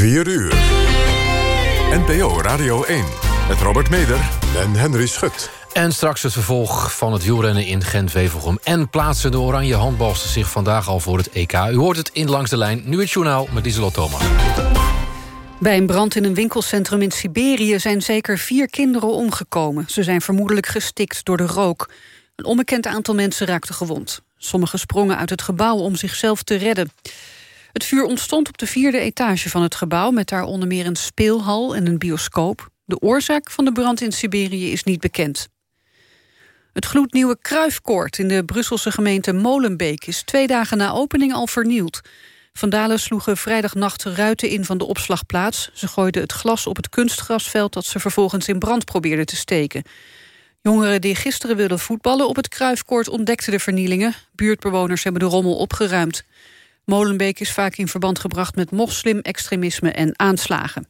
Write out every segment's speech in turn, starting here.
4 uur. NPO Radio 1 met Robert Meder en Henry Schut. En straks het vervolg van het wielrennen in Gent-Wevelgem. En plaatsen de oranje handbalsters zich vandaag al voor het EK. U hoort het in Langs de Lijn. Nu het journaal met Dieselot Thomas. Bij een brand in een winkelcentrum in Siberië zijn zeker vier kinderen omgekomen. Ze zijn vermoedelijk gestikt door de rook. Een onbekend aantal mensen raakten gewond. Sommigen sprongen uit het gebouw om zichzelf te redden. Het vuur ontstond op de vierde etage van het gebouw... met daar onder meer een speelhal en een bioscoop. De oorzaak van de brand in Siberië is niet bekend. Het gloednieuwe Kruifkoord in de Brusselse gemeente Molenbeek... is twee dagen na opening al vernield. Vandalen sloegen vrijdagnacht ruiten in van de opslagplaats. Ze gooiden het glas op het kunstgrasveld... dat ze vervolgens in brand probeerden te steken. Jongeren die gisteren wilden voetballen op het Kruifkoord... ontdekten de vernielingen. Buurtbewoners hebben de rommel opgeruimd. Molenbeek is vaak in verband gebracht met moslim-extremisme en aanslagen.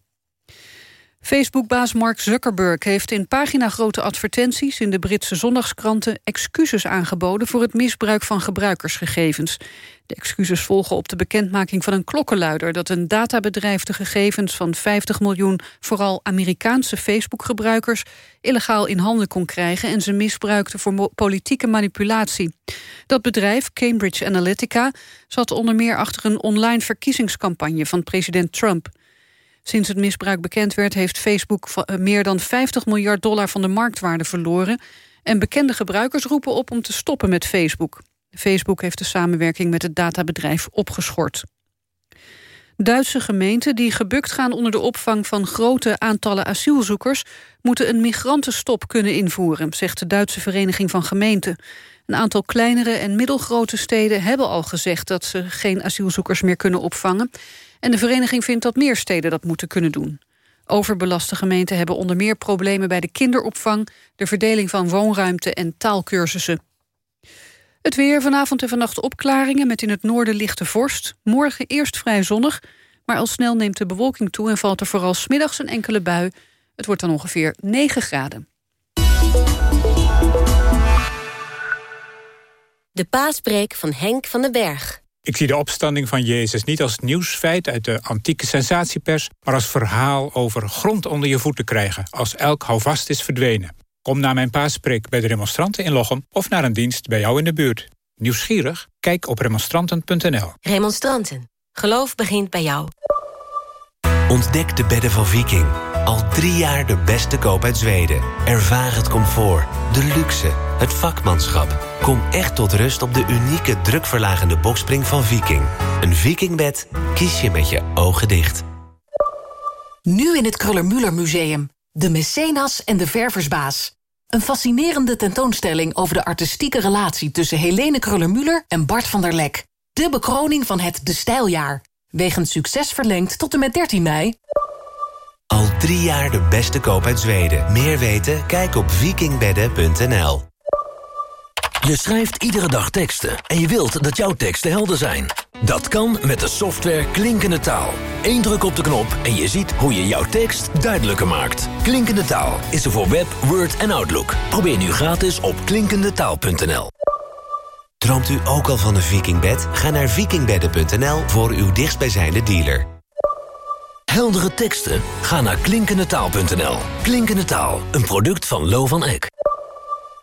Facebook-baas Mark Zuckerberg heeft in paginagrote advertenties... in de Britse zondagskranten excuses aangeboden... voor het misbruik van gebruikersgegevens. De excuses volgen op de bekendmaking van een klokkenluider... dat een databedrijf de gegevens van 50 miljoen... vooral Amerikaanse Facebook-gebruikers... illegaal in handen kon krijgen... en ze misbruikte voor politieke manipulatie. Dat bedrijf, Cambridge Analytica... zat onder meer achter een online verkiezingscampagne van president Trump... Sinds het misbruik bekend werd heeft Facebook eh, meer dan 50 miljard dollar van de marktwaarde verloren. En bekende gebruikers roepen op om te stoppen met Facebook. Facebook heeft de samenwerking met het databedrijf opgeschort. Duitse gemeenten die gebukt gaan onder de opvang van grote aantallen asielzoekers moeten een migrantenstop kunnen invoeren, zegt de Duitse Vereniging van Gemeenten. Een aantal kleinere en middelgrote steden hebben al gezegd dat ze geen asielzoekers meer kunnen opvangen. En de vereniging vindt dat meer steden dat moeten kunnen doen. Overbelaste gemeenten hebben onder meer problemen bij de kinderopvang... de verdeling van woonruimte en taalkursussen. Het weer vanavond en vannacht opklaringen met in het noorden lichte vorst. Morgen eerst vrij zonnig, maar al snel neemt de bewolking toe... en valt er vooral smiddags een enkele bui. Het wordt dan ongeveer 9 graden. De paaspreek van Henk van den Berg. Ik zie de opstanding van Jezus niet als nieuwsfeit uit de antieke sensatiepers... maar als verhaal over grond onder je voeten krijgen... als elk houvast is verdwenen. Kom naar mijn paaspreek bij de remonstranten in Lochem... of naar een dienst bij jou in de buurt. Nieuwsgierig? Kijk op remonstranten.nl. Remonstranten. Geloof begint bij jou. Ontdek de bedden van Viking. Al drie jaar de beste koop uit Zweden. Ervaar het comfort, de luxe, het vakmanschap. Kom echt tot rust op de unieke drukverlagende bokspring van Viking. Een Vikingbed kies je met je ogen dicht. Nu in het Kruller-Müller Museum. De Mecenas en de Verversbaas. Een fascinerende tentoonstelling over de artistieke relatie... tussen Helene Kruller-Müller en Bart van der Lek. De bekroning van het De Stijljaar. Wegens succes verlengd tot en met 13 mei. Al drie jaar de beste koop uit Zweden. Meer weten? Kijk op vikingbedden.nl. Je schrijft iedere dag teksten en je wilt dat jouw teksten helder zijn. Dat kan met de software Klinkende Taal. Eén druk op de knop en je ziet hoe je jouw tekst duidelijker maakt. Klinkende Taal is er voor Web, Word en Outlook. Probeer nu gratis op klinkendetaal.nl. Droomt u ook al van een vikingbed? Ga naar vikingbedden.nl voor uw dichtstbijzijnde dealer. Heldere teksten? Ga naar klinkendetaal.nl. Klinkende Taal, een product van Lo van Eck.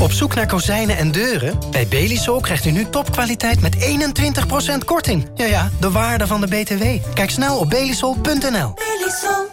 Op zoek naar kozijnen en deuren? Bij Belisol krijgt u nu topkwaliteit met 21% korting. Ja ja, de waarde van de BTW. Kijk snel op belisol.nl. Belisol.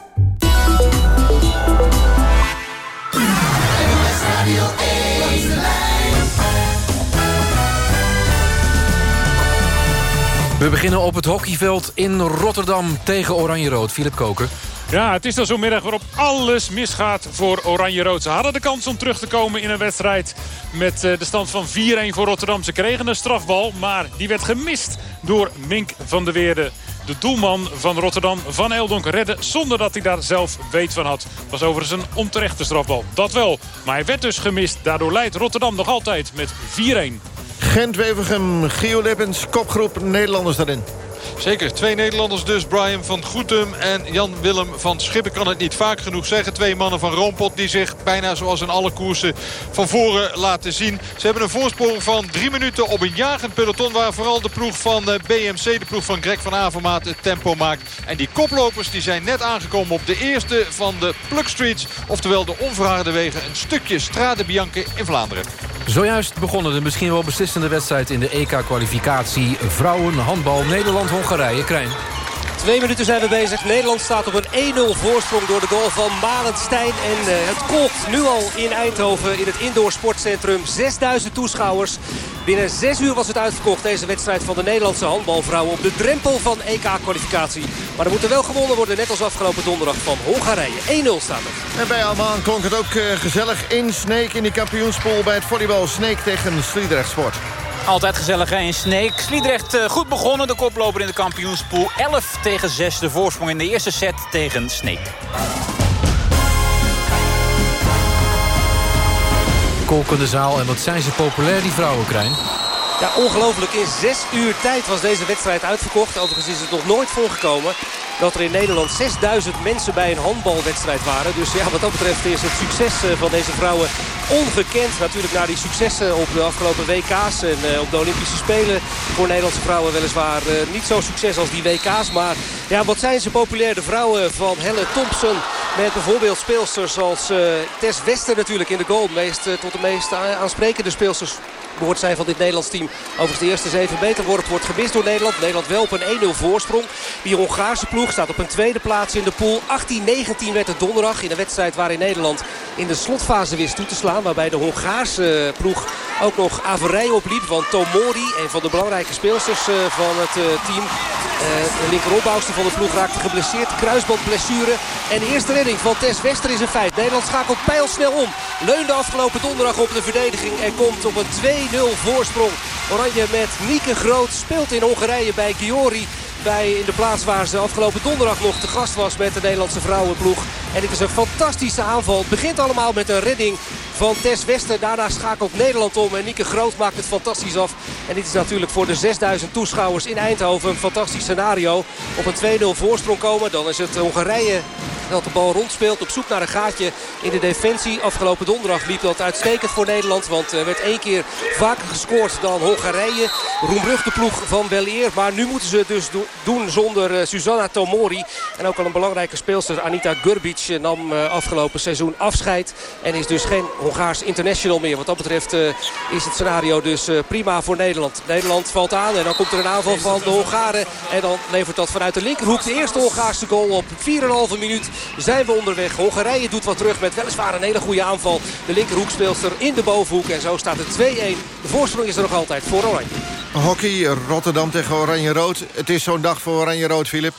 We beginnen op het hockeyveld in Rotterdam tegen Oranje-Rood. Philip Koker. Ja, het is dan zo'n middag waarop alles misgaat voor Oranje-Rood. Ze hadden de kans om terug te komen in een wedstrijd met eh, de stand van 4-1 voor Rotterdam. Ze kregen een strafbal, maar die werd gemist door Mink van der Weerde. De doelman van Rotterdam, Van Eldonk, redde zonder dat hij daar zelf weet van had. Was overigens een onterechte strafbal. Dat wel. Maar hij werd dus gemist. Daardoor leidt Rotterdam nog altijd met 4-1. Gent-Wevergem, Lippens, kopgroep Nederlanders daarin. Zeker, twee Nederlanders dus. Brian van Goetem en Jan-Willem van Schippen kan het niet vaak genoeg zeggen. Twee mannen van Roompot die zich bijna zoals in alle koersen van voren laten zien. Ze hebben een voorsprong van drie minuten op een jagend peloton... waar vooral de ploeg van eh, BMC, de ploeg van Greg van Avermaat, het tempo maakt. En die koplopers die zijn net aangekomen op de eerste van de Plug Streets. Oftewel de onverharde wegen, een stukje Strade Bianche in Vlaanderen. Zojuist begonnen de misschien wel beslissende wedstrijd... in de EK-kwalificatie vrouwen handbal Nederland-Hongarije. Krijn. Twee minuten zijn we bezig. Nederland staat op een 1-0 voorsprong door de goal van Malenstein. En uh, het kolkt nu al in Eindhoven in het indoor sportcentrum. 6000 toeschouwers. Binnen 6 uur was het uitverkocht, deze wedstrijd van de Nederlandse handbalvrouwen... op de drempel van EK-kwalificatie. Maar er moet er wel gewonnen worden, net als afgelopen donderdag van Hongarije. 1-0 staat het. En bij Alman klonk het ook uh, gezellig in Sneek in die kampioenspool... bij het volleybal Sneek tegen Sliedrecht Sport. Altijd gezellig in Sneek. Sliedrecht uh, goed begonnen, de koploper in de kampioenspool. 11 tegen 6, de voorsprong in de eerste set tegen Sneek. Kolkende zaal en wat zijn ze populair, die vrouwen, Krijn? Ja, ongelooflijk. In zes uur tijd was deze wedstrijd uitverkocht. Overigens is het nog nooit voorgekomen dat er in Nederland 6000 mensen bij een handbalwedstrijd waren. Dus ja, wat dat betreft is het succes eh, van deze vrouwen ongekend. Natuurlijk na die successen op de afgelopen WK's en uh, op de Olympische Spelen. Voor Nederlandse vrouwen weliswaar uh, niet zo succes als die WK's. Maar ja, wat zijn ze populair. De vrouwen van Helle Thompson. Met bijvoorbeeld speelsters als Tess Wester natuurlijk in de goal. Meest, tot de meest aansprekende speelsters behoort zij van dit Nederlands team. Overigens de eerste 7 meter wordt, wordt gemist door Nederland. Nederland wel op een 1-0 voorsprong. Die Hongaarse ploeg staat op een tweede plaats in de pool. 18-19 werd het donderdag in een wedstrijd waarin Nederland in de slotfase wist toe te slaan. Waarbij de Hongaarse ploeg ook nog averij opliep. Want Tomori, een van de belangrijke speelsters van het team... de linkeropbouwster van de ploeg raakte geblesseerd. Kruisbandblessure. En de eerste redding van Tess Wester is een feit. Nederland schakelt pijlsnel om. Leunde afgelopen donderdag op de verdediging. En komt op een 2-0 voorsprong. Oranje met Nieke Groot speelt in Hongarije bij Giori. Bij in de plaats waar ze afgelopen donderdag nog te gast was met de Nederlandse vrouwenploeg. En dit is een fantastische aanval. Het begint allemaal met een redding van Tess Wester. Daarna schakelt Nederland om en Nieke Groot maakt het fantastisch af. En dit is natuurlijk voor de 6000 toeschouwers in Eindhoven een fantastisch scenario. Op een 2-0 voorsprong komen. Dan is het Hongarije dat de bal rondspeelt op zoek naar een gaatje in de defensie. Afgelopen donderdag liep dat uitstekend voor Nederland. Want er werd één keer vaker gescoord dan Hongarije. Roemrug de ploeg van Belleer. Maar nu moeten ze het dus doen zonder Susanna Tomori. En ook al een belangrijke speelster Anita Gurbic nam afgelopen seizoen afscheid. En is dus geen Hongaars international meer. Wat dat betreft is het scenario dus prima voor Nederland. Nederland valt aan en dan komt er een aanval van de Hongaren. En dan levert dat vanuit de linkerhoek de eerste Hongaarse goal op 4,5 minuut zijn we onderweg. Hongarije doet wat terug met weliswaar een hele goede aanval. De linkerhoekspeelster in de bovenhoek. En zo staat het 2-1. De voorsprong is er nog altijd voor Oranje. Hockey, Rotterdam tegen Oranje-Rood. Het is zo'n dag voor Oranje-Rood, Filip.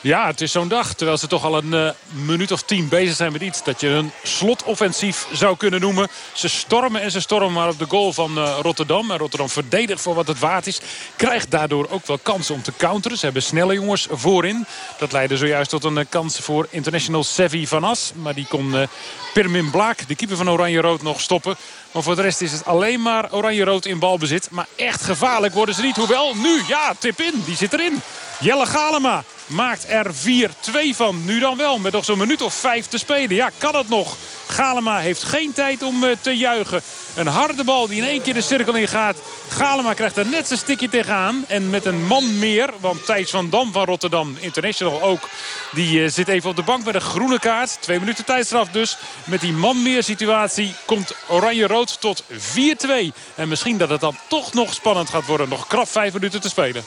Ja, het is zo'n dag. Terwijl ze toch al een uh, minuut of tien bezig zijn met iets... dat je een slotoffensief zou kunnen noemen. Ze stormen en ze stormen maar op de goal van uh, Rotterdam. En Rotterdam verdedigt voor wat het waard is. Krijgt daardoor ook wel kansen om te counteren. Ze hebben snelle jongens voorin. Dat leidde zojuist tot een uh, kans voor international Sevi van As. Maar die kon Pirmin Blaak, de keeper van Oranje-Rood, nog stoppen. Maar voor de rest is het alleen maar Oranje-Rood in balbezit. Maar echt gevaarlijk worden ze niet. Hoewel, nu, ja, tip in. Die zit erin. Jelle Galema maakt er 4-2 van. Nu dan wel, met nog zo'n minuut of vijf te spelen. Ja, kan het nog? Galema heeft geen tijd om uh, te juichen. Een harde bal die in één keer de cirkel ingaat. Galema krijgt er net zijn stikje tegenaan. En met een man meer, want Thijs van Dam van Rotterdam, international ook... die uh, zit even op de bank met een groene kaart. Twee minuten tijdstraf dus. Met die man meer situatie komt Oranje-Rood tot 4-2. En misschien dat het dan toch nog spannend gaat worden. Nog krap vijf minuten te spelen.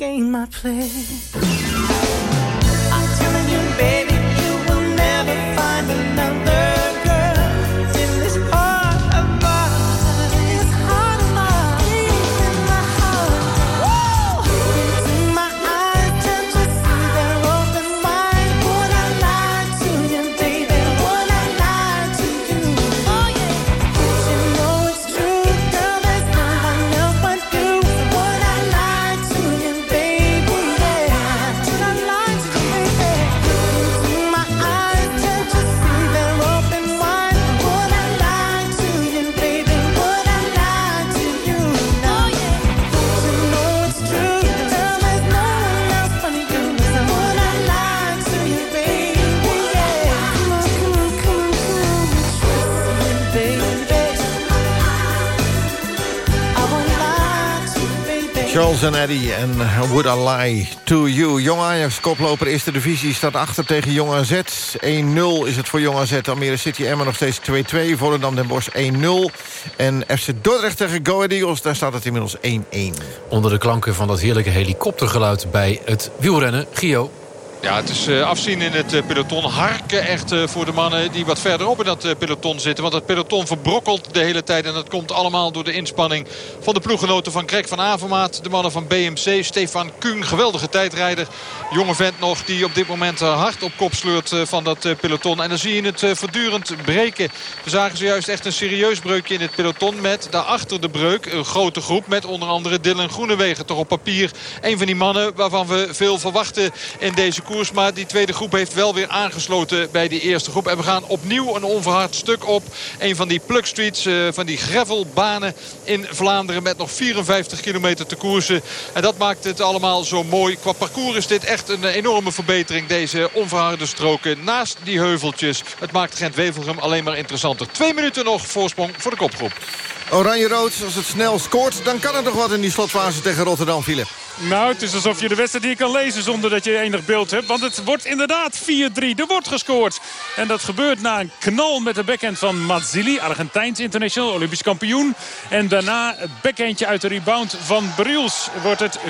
game I play. Eddie en Would I Lie to You. Jong Ajax, koploper eerste divisie, staat achter tegen Jong AZ. 1-0 is het voor Jong AZ. Almere City Emmen nog steeds 2-2. Volendam Den Bosch 1-0. En FC Dordrecht tegen Go Ahead Eagles, daar staat het inmiddels 1-1. Onder de klanken van dat heerlijke helikoptergeluid bij het wielrennen. Gio. Ja, het is uh, afzien in het uh, peloton. Harken echt uh, voor de mannen die wat verderop in dat peloton zitten. Want het peloton verbrokkelt de hele tijd. En dat komt allemaal door de inspanning van de ploeggenoten van Greg van Avermaat. De mannen van BMC. Stefan Kuhn, geweldige tijdrijder. Jonge vent nog die op dit moment hard op kop sleurt van dat peloton. En dan zie je het voortdurend breken. We zagen zojuist echt een serieus breukje in het peloton. Met daarachter de breuk een grote groep. Met onder andere Dylan Groenewegen. Toch op papier een van die mannen waarvan we veel verwachten in deze Maar die tweede groep heeft wel weer aangesloten bij die eerste groep. En we gaan opnieuw een onverhard stuk op. Een van die plug streets, uh, van die gravelbanen in Vlaanderen. Met nog 54 kilometer te koersen. En dat maakt het allemaal zo mooi. Qua parcours is dit echt een enorme verbetering. Deze onverharde stroken naast die heuveltjes. Het maakt Gent-Wevelgem alleen maar interessanter. Twee minuten nog voorsprong voor de kopgroep. Oranje-rood, als het snel scoort... dan kan er nog wat in die slotfase tegen Rotterdam, Philip. Nou, het is alsof je de wedstrijd hier kan lezen zonder dat je enig beeld hebt. Want het wordt inderdaad 4-3. Er wordt gescoord. En dat gebeurt na een knal met de backhand van Mazzilli. Argentijns international, olympisch kampioen. En daarna het backhandje uit de rebound van Briels. Wordt het 4-3.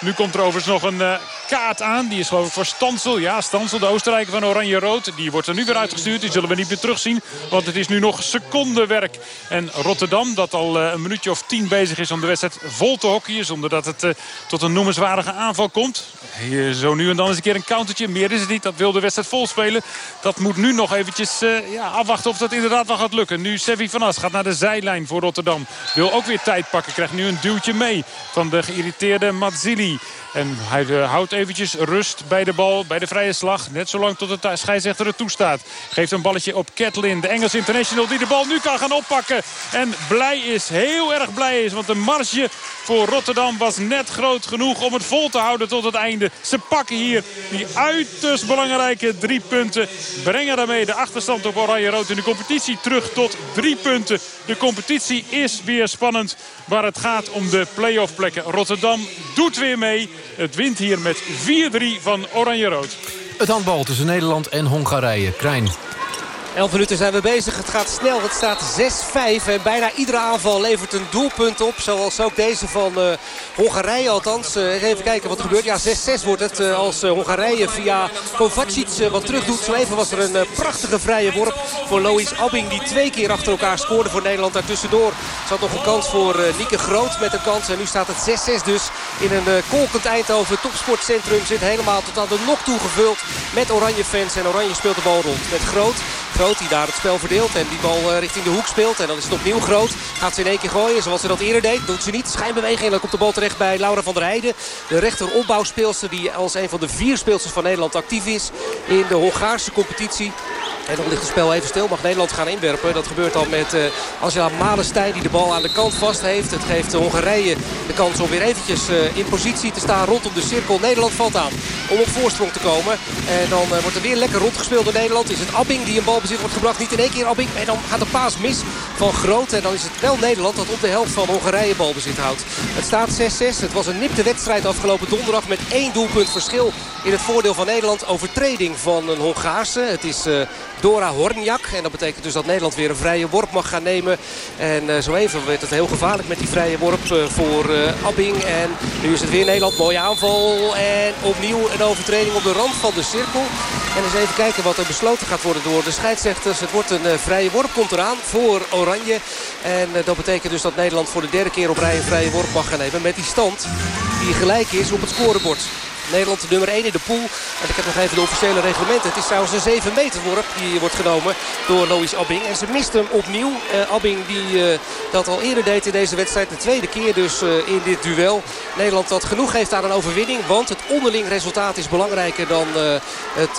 Nu komt er overigens nog een uh, kaart aan. Die is geloof ik voor Stansel. Ja, Stansel, de Oostenrijker van Oranje-Rood. Die wordt er nu weer uitgestuurd. Die zullen we niet meer terugzien. Want het is nu nog secondenwerk. En Rotterdam, dat al uh, een minuutje of tien bezig is om de wedstrijd vol te hockeyen. Zonder dat het uh, tot een noemenswaardige aanval komt. Hier, zo nu en dan eens een keer een countertje. Meer is het niet. Dat wil de wedstrijd vol spelen. Dat moet nu nog eventjes ja, afwachten of dat inderdaad wel gaat lukken. Nu Sevi van As gaat naar de zijlijn voor Rotterdam. Wil ook weer tijd pakken. Krijgt nu een duwtje mee van de geïrriteerde Mazzilli. En hij uh, houdt eventjes rust bij de bal, bij de vrije slag. Net zolang tot de scheidsrechter het toestaat. Geeft een balletje op Catlin, de Engels international... die de bal nu kan gaan oppakken. En blij is, heel erg blij is. Want de marge voor Rotterdam was net groot genoeg om het vol te houden tot het einde. Ze pakken hier die uiterst belangrijke drie punten. Brengen daarmee de achterstand op Oranje-Rood in de competitie terug tot drie punten. De competitie is weer spannend. Waar het gaat om de play-off plekken. Rotterdam doet weer mee. Het wint hier met 4-3 van Oranje-Rood. Het handbal tussen Nederland en Hongarije. Krijn. 11 minuten zijn we bezig. Het gaat snel. Het staat 6-5. En bijna iedere aanval levert een doelpunt op. Zoals ook deze van uh, Hongarije althans. Uh, even kijken wat er gebeurt. Ja, 6-6 wordt het uh, als Hongarije via Kovacic wat terug doet. Zo even was er een prachtige vrije worp voor Lois Abbing. Die twee keer achter elkaar scoorde voor Nederland daartussendoor. Zat nog een kans voor Nieke Groot met een kans. En nu staat het 6-6 dus in een kolkend Eindhoven. Topsportcentrum zit helemaal tot aan de nok toegevuld met oranje fans. En oranje speelt de bal rond met Groot. Groot die daar het spel verdeelt en die bal richting de hoek speelt. En dan is het opnieuw Groot. Gaat ze in één keer gooien zoals ze dat eerder deed. Doet ze niet. Schijnbeweging en dan komt de bal terecht bij Laura van der Heijden. De rechter opbouwspeelster die als een van de vier speelsters van Nederland actief is in de Hongaarse competitie. En dan ligt het spel even stil. Mag Nederland gaan inwerpen. Dat gebeurt dan met uh, Angela Malenstein die de bal aan de kant vast heeft. Het geeft Hongarije de kans om weer eventjes uh, in positie te staan rondom de cirkel. Nederland valt aan. om op voorsprong te komen. En dan eh, wordt er weer lekker rondgespeeld door Nederland. Is het Abbing die een balbezit wordt gebracht. Niet in één keer Abbing. En dan gaat de paas mis van Groot. En dan is het wel Nederland dat op de helft van Hongarije balbezit houdt. Het staat 6-6. Het was een nipte wedstrijd afgelopen donderdag met één doelpunt verschil in het voordeel van Nederland. Overtreding van een Hongaarse. Het is uh, Dora Hornjak. En dat betekent dus dat Nederland weer een vrije worp mag gaan nemen. En uh, zo even werd het heel gevaarlijk met die vrije worp uh, voor Abbing. En nu is het weer Nederland. Mooie aanval. En opnieuw een overtreding op de rand van de cirkel. En eens even kijken wat er besloten gaat worden door de scheidsrechters. Het wordt een vrije worp komt eraan voor Oranje. En dat betekent dus dat Nederland voor de derde keer op rij een vrije worp mag gaan nemen. Met die stand die gelijk is op het scorebord. Nederland nummer 1 in de pool. En ik heb nog even de officiële reglementen. Het is trouwens een 7 meter worp die wordt genomen door Lois Abbing. En ze mist hem opnieuw. Uh, Abbing die uh, dat al eerder deed in deze wedstrijd. De tweede keer dus uh, in dit duel. Nederland dat genoeg heeft aan een overwinning. Want het onderling resultaat is belangrijker dan het,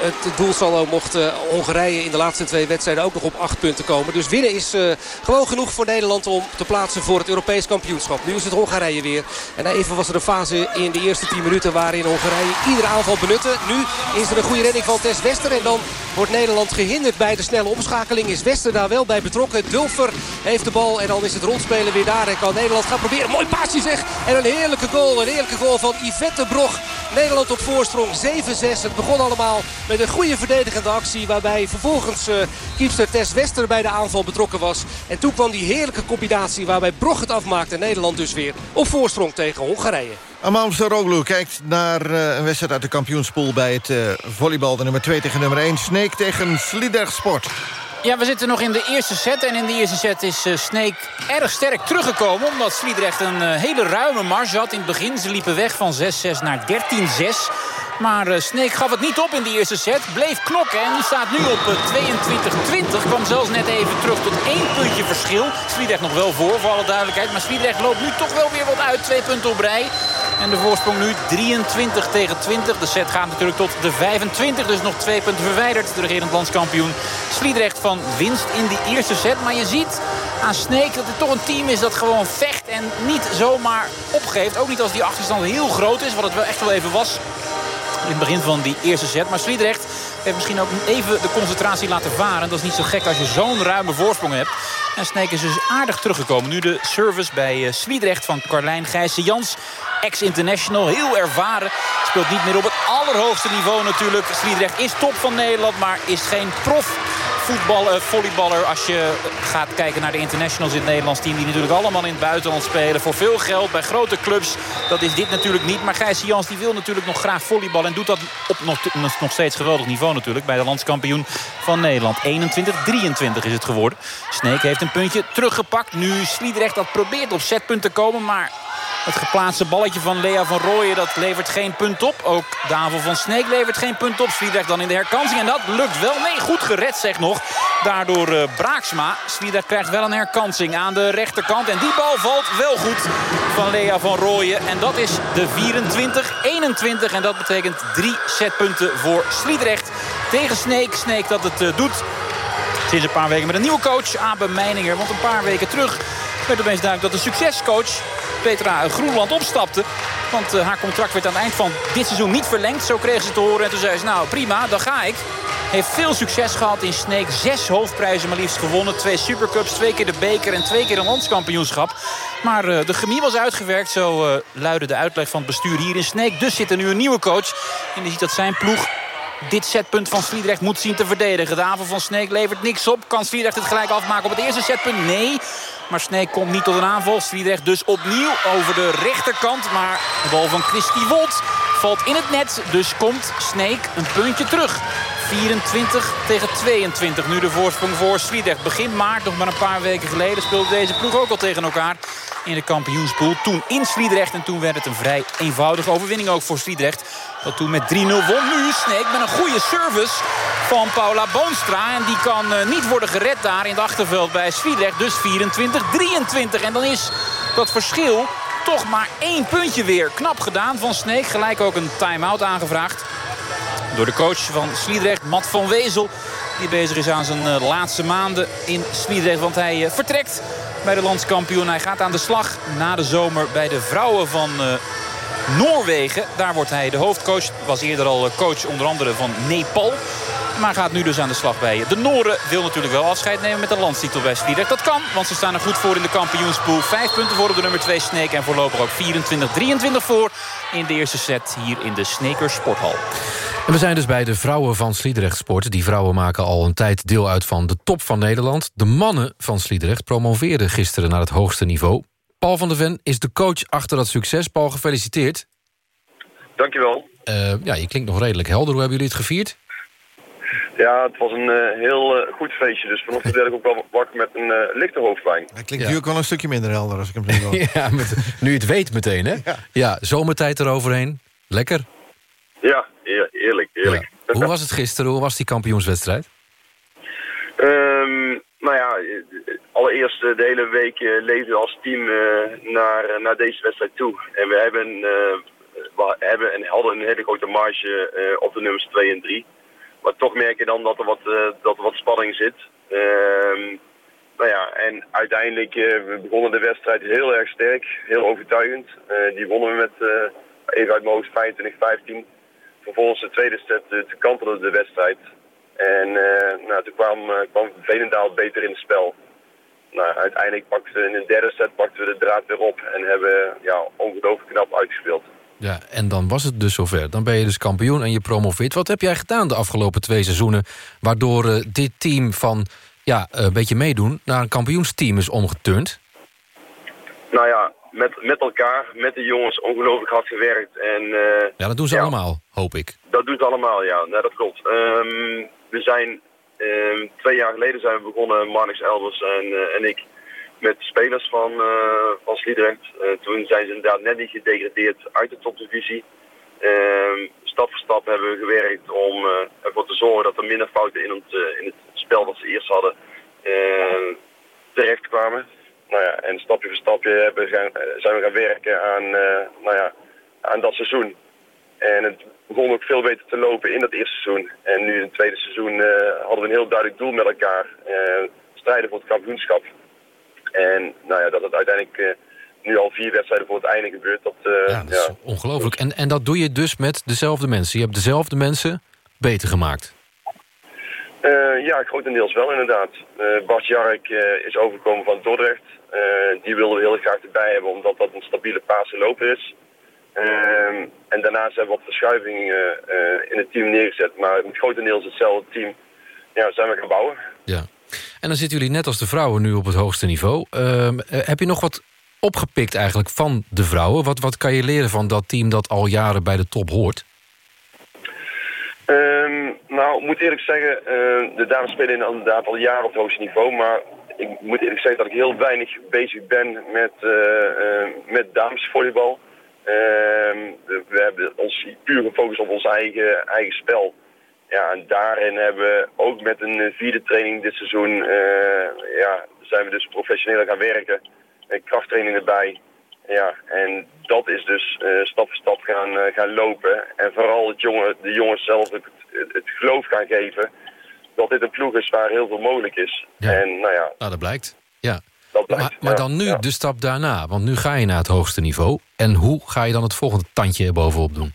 het doelsaldo. Mocht Hongarije in de laatste twee wedstrijden ook nog op 8 punten komen. Dus winnen is gewoon genoeg voor Nederland om te plaatsen voor het Europees kampioenschap. Nu is het Hongarije weer. En even was er een fase in de eerste 10 minuten waarin Hongarije iedere aanval benutten. Nu is er een goede redding van Tess Wester. En dan wordt Nederland gehinderd bij de snelle omschakeling. Is Wester daar wel bij betrokken. Dulfer heeft de bal en dan is het rondspelen weer daar. En kan Nederland gaan proberen. Mooi paasje zeg. En een heerlijke goal. Een heerlijke goal van Yvette Brog. Nederland op voorsprong 7-6. Het begon allemaal met een goede verdedigende actie. Waarbij vervolgens uh, kiepster Tess Wester bij de aanval betrokken was. En toen kwam die heerlijke combinatie waarbij Brog het afmaakte. Nederland dus weer op voorsprong tegen Hongarije. Amam Saroglu kijkt naar uh, een wedstrijd uit de kampioenspool... bij het uh, volleybal, de nummer 2 tegen nummer 1. Sneek tegen Sliedrecht Sport. Ja, we zitten nog in de eerste set. En in de eerste set is uh, Sneek erg sterk teruggekomen. Omdat Sliedrecht een hele ruime marge had in het begin. Ze liepen weg van 6-6 naar 13-6. Maar uh, Sneek gaf het niet op in die eerste set. Bleef knokken en die staat nu op 22-20. Kwam zelfs net even terug tot één puntje verschil. Sliedrecht nog wel voor, voor alle duidelijkheid. Maar Sliedrecht loopt nu toch wel weer wat uit. Twee punten op rij. En de voorsprong nu 23 tegen 20. De set gaat natuurlijk tot de 25. Dus nog twee punten verwijderd. De regerend landskampioen Sliedrecht van winst in die eerste set. Maar je ziet aan Sneek dat het toch een team is dat gewoon vecht en niet zomaar opgeeft. Ook niet als die achterstand heel groot is, wat het wel echt wel even was in het begin van die eerste set. Maar Sliedrecht heeft misschien ook even de concentratie laten varen. Dat is niet zo gek als je zo'n ruime voorsprong hebt. En Sneek is dus aardig teruggekomen. Nu de service bij Sliedrecht van Carlijn Gijssen Jans. Ex-international, heel ervaren. Speelt niet meer op het allerhoogste niveau natuurlijk. Sliedrecht is top van Nederland, maar is geen prof voetballer, volleyballer. Als je gaat kijken naar de internationals in het Nederlands team... die natuurlijk allemaal in het buitenland spelen. Voor veel geld, bij grote clubs. Dat is dit natuurlijk niet. Maar Gijs Jans die wil natuurlijk nog graag volleyballen. En doet dat op nog, nog steeds geweldig niveau natuurlijk. Bij de landskampioen van Nederland. 21-23 is het geworden. Sneek heeft een puntje teruggepakt. Nu Sliedrecht dat probeert op setpunt te komen. Maar het geplaatste balletje van Lea van Rooyen, dat levert geen punt op. Ook Davel van Sneek levert geen punt op. Sliedrecht dan in de herkansing. En dat lukt wel. Nee, goed gered zeg nog. Daardoor uh, Braaksma. Sliedrecht krijgt wel een herkansing aan de rechterkant. En die bal valt wel goed van Lea van Rooyen. En dat is de 24-21. En dat betekent drie setpunten voor Sliedrecht. Tegen Sneek. Sneek dat het uh, doet. Sinds een paar weken met een nieuwe coach, Abe Meininger. Want een paar weken terug werd opeens duidelijk dat de succescoach Petra Groenland opstapte. Want uh, haar contract werd aan het eind van dit seizoen niet verlengd. Zo kreeg ze te horen. En toen zei ze, nou prima, dan ga ik. Heeft veel succes gehad in Sneek. Zes hoofdprijzen maar liefst gewonnen. Twee supercups, twee keer de beker en twee keer een landskampioenschap. Maar uh, de chemie was uitgewerkt. Zo uh, luidde de uitleg van het bestuur hier in Sneek. Dus zit er nu een nieuwe coach. En je ziet dat zijn ploeg dit setpunt van Sliedrecht moet zien te verdedigen. De aanval van Sneek levert niks op. Kan Sliedrecht het gelijk afmaken op het eerste setpunt? Nee. Maar Sneek komt niet tot een aanval. Sliedrecht dus opnieuw over de rechterkant. Maar de bal van Christy Wolt valt in het net. Dus komt Sneek een puntje terug. 24 tegen 22. Nu de voorsprong voor Sliedrecht. Begin maart, nog maar een paar weken geleden... speelde deze ploeg ook al tegen elkaar in de kampioenspool. Toen in Sliedrecht en toen werd het een vrij eenvoudige overwinning ook voor Sliedrecht. Dat toen met 3-0 won. Nu Sneek met een goede service van Paula Boonstra. En die kan uh, niet worden gered daar in het achterveld bij Sliedrecht. Dus 24-23. En dan is dat verschil toch maar één puntje weer. Knap gedaan van Sneek. Gelijk ook een time-out aangevraagd. Door de coach van Sliedrecht, Matt van Wezel. Die bezig is aan zijn uh, laatste maanden in Sliedrecht. Want hij uh, vertrekt bij de landskampioen. Hij gaat aan de slag na de zomer bij de vrouwen van uh, Noorwegen. Daar wordt hij de hoofdcoach. Was eerder al coach onder andere van Nepal. Maar gaat nu dus aan de slag bij de Noren. Wil natuurlijk wel afscheid nemen met de landstitel bij Sliedrecht. Dat kan, want ze staan er goed voor in de kampioenspool. Vijf punten voor op de nummer 2 Snake. En voorlopig ook 24-23 voor in de eerste set hier in de Sneker Sporthal. En we zijn dus bij de vrouwen van Sliedrecht Sport. Die vrouwen maken al een tijd deel uit van de top van Nederland. De mannen van Sliedrecht promoveerden gisteren naar het hoogste niveau. Paul van der Ven is de coach achter dat succes. Paul, gefeliciteerd. Dankjewel. Uh, ja, je klinkt nog redelijk helder. Hoe hebben jullie het gevierd? Ja, het was een uh, heel uh, goed feestje. Dus vanochtend werd ik ook wel wakker met een uh, lichte hoofdpijn. Hij klinkt nu ook wel een stukje minder helder als ik hem zie. ja, met, nu je het weet meteen, hè? Ja, ja zomertijd eroverheen. Lekker. Ja, eerlijk, eerlijk. Ja. Hoe was het gisteren? Hoe was die kampioenswedstrijd? Um, nou ja, allereerst de hele week leefden we als team naar, naar deze wedstrijd toe. En we hebben, we hebben en hadden een hele grote marge op de nummers 2 en 3. Maar toch merk je dan dat er wat, uh, dat er wat spanning zit. Uh, nou ja, en uiteindelijk, uh, we begonnen de wedstrijd heel erg sterk, heel overtuigend. Uh, die wonnen we met, even uit mijn hoofd, 25-15. Vervolgens de tweede set te kantelde de wedstrijd. En nou, toen kwam, kwam Veenendaal beter in het spel. Nou, uiteindelijk pakten we in de derde set pakten we de draad weer op en hebben ja, ongelooflijk knap uitgespeeld. Ja, en dan was het dus zover. Dan ben je dus kampioen en je promoveert. Wat heb jij gedaan de afgelopen twee seizoenen... waardoor uh, dit team van ja, een beetje meedoen... naar een kampioensteam is omgeturnd? Nou ja, met, met elkaar, met de jongens, ongelooflijk hard gewerkt. En, uh, ja, dat doen ze ja, allemaal, hoop ik. Dat doen ze allemaal, ja. Nee, dat klopt. Um, we zijn... Um, twee jaar geleden zijn we begonnen, Marnix Elders en, uh, en ik met spelers van, uh, van Sliedrecht. Toen zijn ze inderdaad net niet gedegradeerd uit de topdivisie. Uh, stap voor stap hebben we gewerkt om ervoor te zorgen dat er minder fouten in het, in het spel dat ze eerst hadden terecht kwamen. Nou ja, en stapje voor stapje hebben gaan, zijn we gaan werken aan, nou ja, aan dat seizoen. En het begon ook veel beter te lopen in dat eerste seizoen. En nu in het tweede seizoen hadden we een heel duidelijk doel met elkaar. strijden voor het kampioenschap. En nou ja, dat het uiteindelijk nu al vier wedstrijden voor het einde gebeurt. Dat, uh, ja, dat is ja. ongelooflijk. En, en dat doe je dus met dezelfde mensen? Je hebt dezelfde mensen beter gemaakt? Uh, ja, grotendeels wel inderdaad. Bart Jark is overgekomen van Dordrecht. die wilden we heel graag erbij hebben, omdat dat een stabiele paas lopen is. Ehm, en daarnaast hebben we wat verschuivingen in het team neergezet. Maar met grotendeels hetzelfde team ja, zijn we gaan bouwen. Ja. En dan zitten jullie net als de vrouwen nu op het hoogste niveau. Uh, heb je nog wat opgepikt eigenlijk van de vrouwen? Wat, wat kan je leren van dat team dat al jaren bij de top hoort? Um, nou, ik moet eerlijk zeggen, uh, de dames spelen inderdaad al jaren op hoogste niveau. Maar ik moet eerlijk zeggen dat ik heel weinig bezig ben met, uh, uh, met damesvolleybal. Ehm, we hebben ons puur gefocust op ons eigen, eigen spel. Ja, en daarin hebben we ook met een vierde training dit seizoen, ja, zijn we dus professioneel gaan werken. En krachttraining erbij. Ja, en dat is dus uh, stap voor stap gaan, uh, gaan lopen. En vooral het jongen, de jongens zelf het, het, het, geloof gaan geven dat dit een ploeg is waar heel veel mogelijk is. Ja. En nou ja. Nou, dat blijkt. Ja. Dat blijkt, maar, maar dan nu ja. de stap daarna, want nu ga je naar het hoogste niveau. En hoe ga je dan het volgende tandje bovenop doen?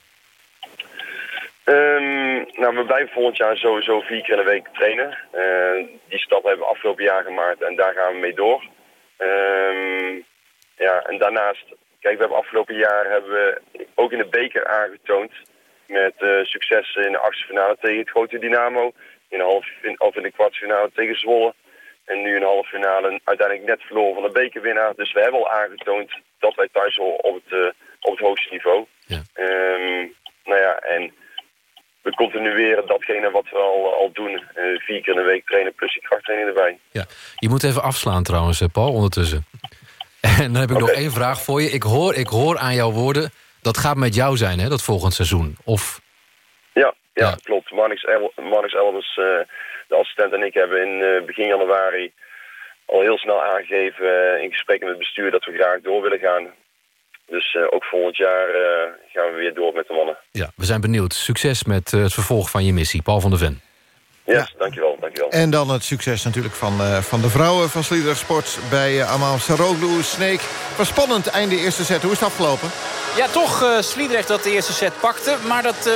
Um, nou, we blijven volgend jaar sowieso vier keer in de week trainen. Uh, die stap hebben we afgelopen jaar gemaakt en daar gaan we mee door. Um, ja, en daarnaast, kijk, we hebben afgelopen jaar hebben we ook in de beker aangetoond met uh, succes in de achtste finale tegen het grote Dynamo. In de, half, in, of in de kwartfinale tegen Zwolle. En nu in de halve finale uiteindelijk net verloren van de bekerwinnaar. Dus we hebben al aangetoond dat wij thuis horen op het, uh, op het hoogste niveau. Ja. Um, nou ja, en we continueren datgene wat we al, al doen. Uh, vier keer in de week trainen plus die krachttraining erbij. Ja. Je moet even afslaan trouwens, Paul, ondertussen. En dan heb ik okay. nog één vraag voor je. Ik hoor, ik hoor aan jouw woorden, dat gaat met jou zijn, hè, dat volgend seizoen. Of... Ja, ja, ja. klopt. Marnix, El Marnix Elders, uh, de assistent en ik hebben in uh, begin januari al heel snel aangegeven in gesprek met het bestuur dat we graag door willen gaan. Dus ook volgend jaar gaan we weer door met de mannen. Ja, we zijn benieuwd. Succes met het vervolg van je missie. Paul van der Ven. Yes, dankjewel, dankjewel. En dan het succes natuurlijk van, eh, van de vrouwen van Sliedrecht Sport... bij uh, Amal Saroglu. Het was spannend, einde eerste set. Hoe is het afgelopen? Ja, toch uh, Sliedrecht dat de eerste set pakte. Maar dat uh,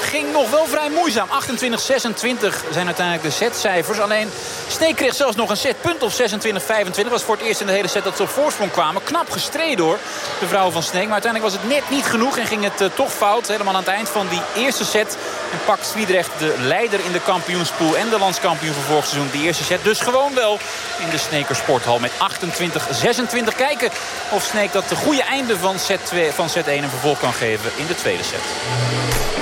ging nog wel vrij moeizaam. 28-26 zijn uiteindelijk de setcijfers. Alleen Sneek kreeg zelfs nog een setpunt op 26-25. was voor het eerst in de hele set dat ze op voorsprong kwamen. Knap gestreden hoor, de vrouwen van Sneek. Maar uiteindelijk was het net niet genoeg en ging het uh, toch fout. Helemaal aan het eind van die eerste set. En pakt Sliedrecht de leider in de kampioenspool en de landskampioen van vorig seizoen. Die eerste set dus gewoon wel in de Sneker Sporthal met 28-26. Kijken of Sneek dat de goede einde van set 2 van set 1 een vervolg kan geven in de tweede set.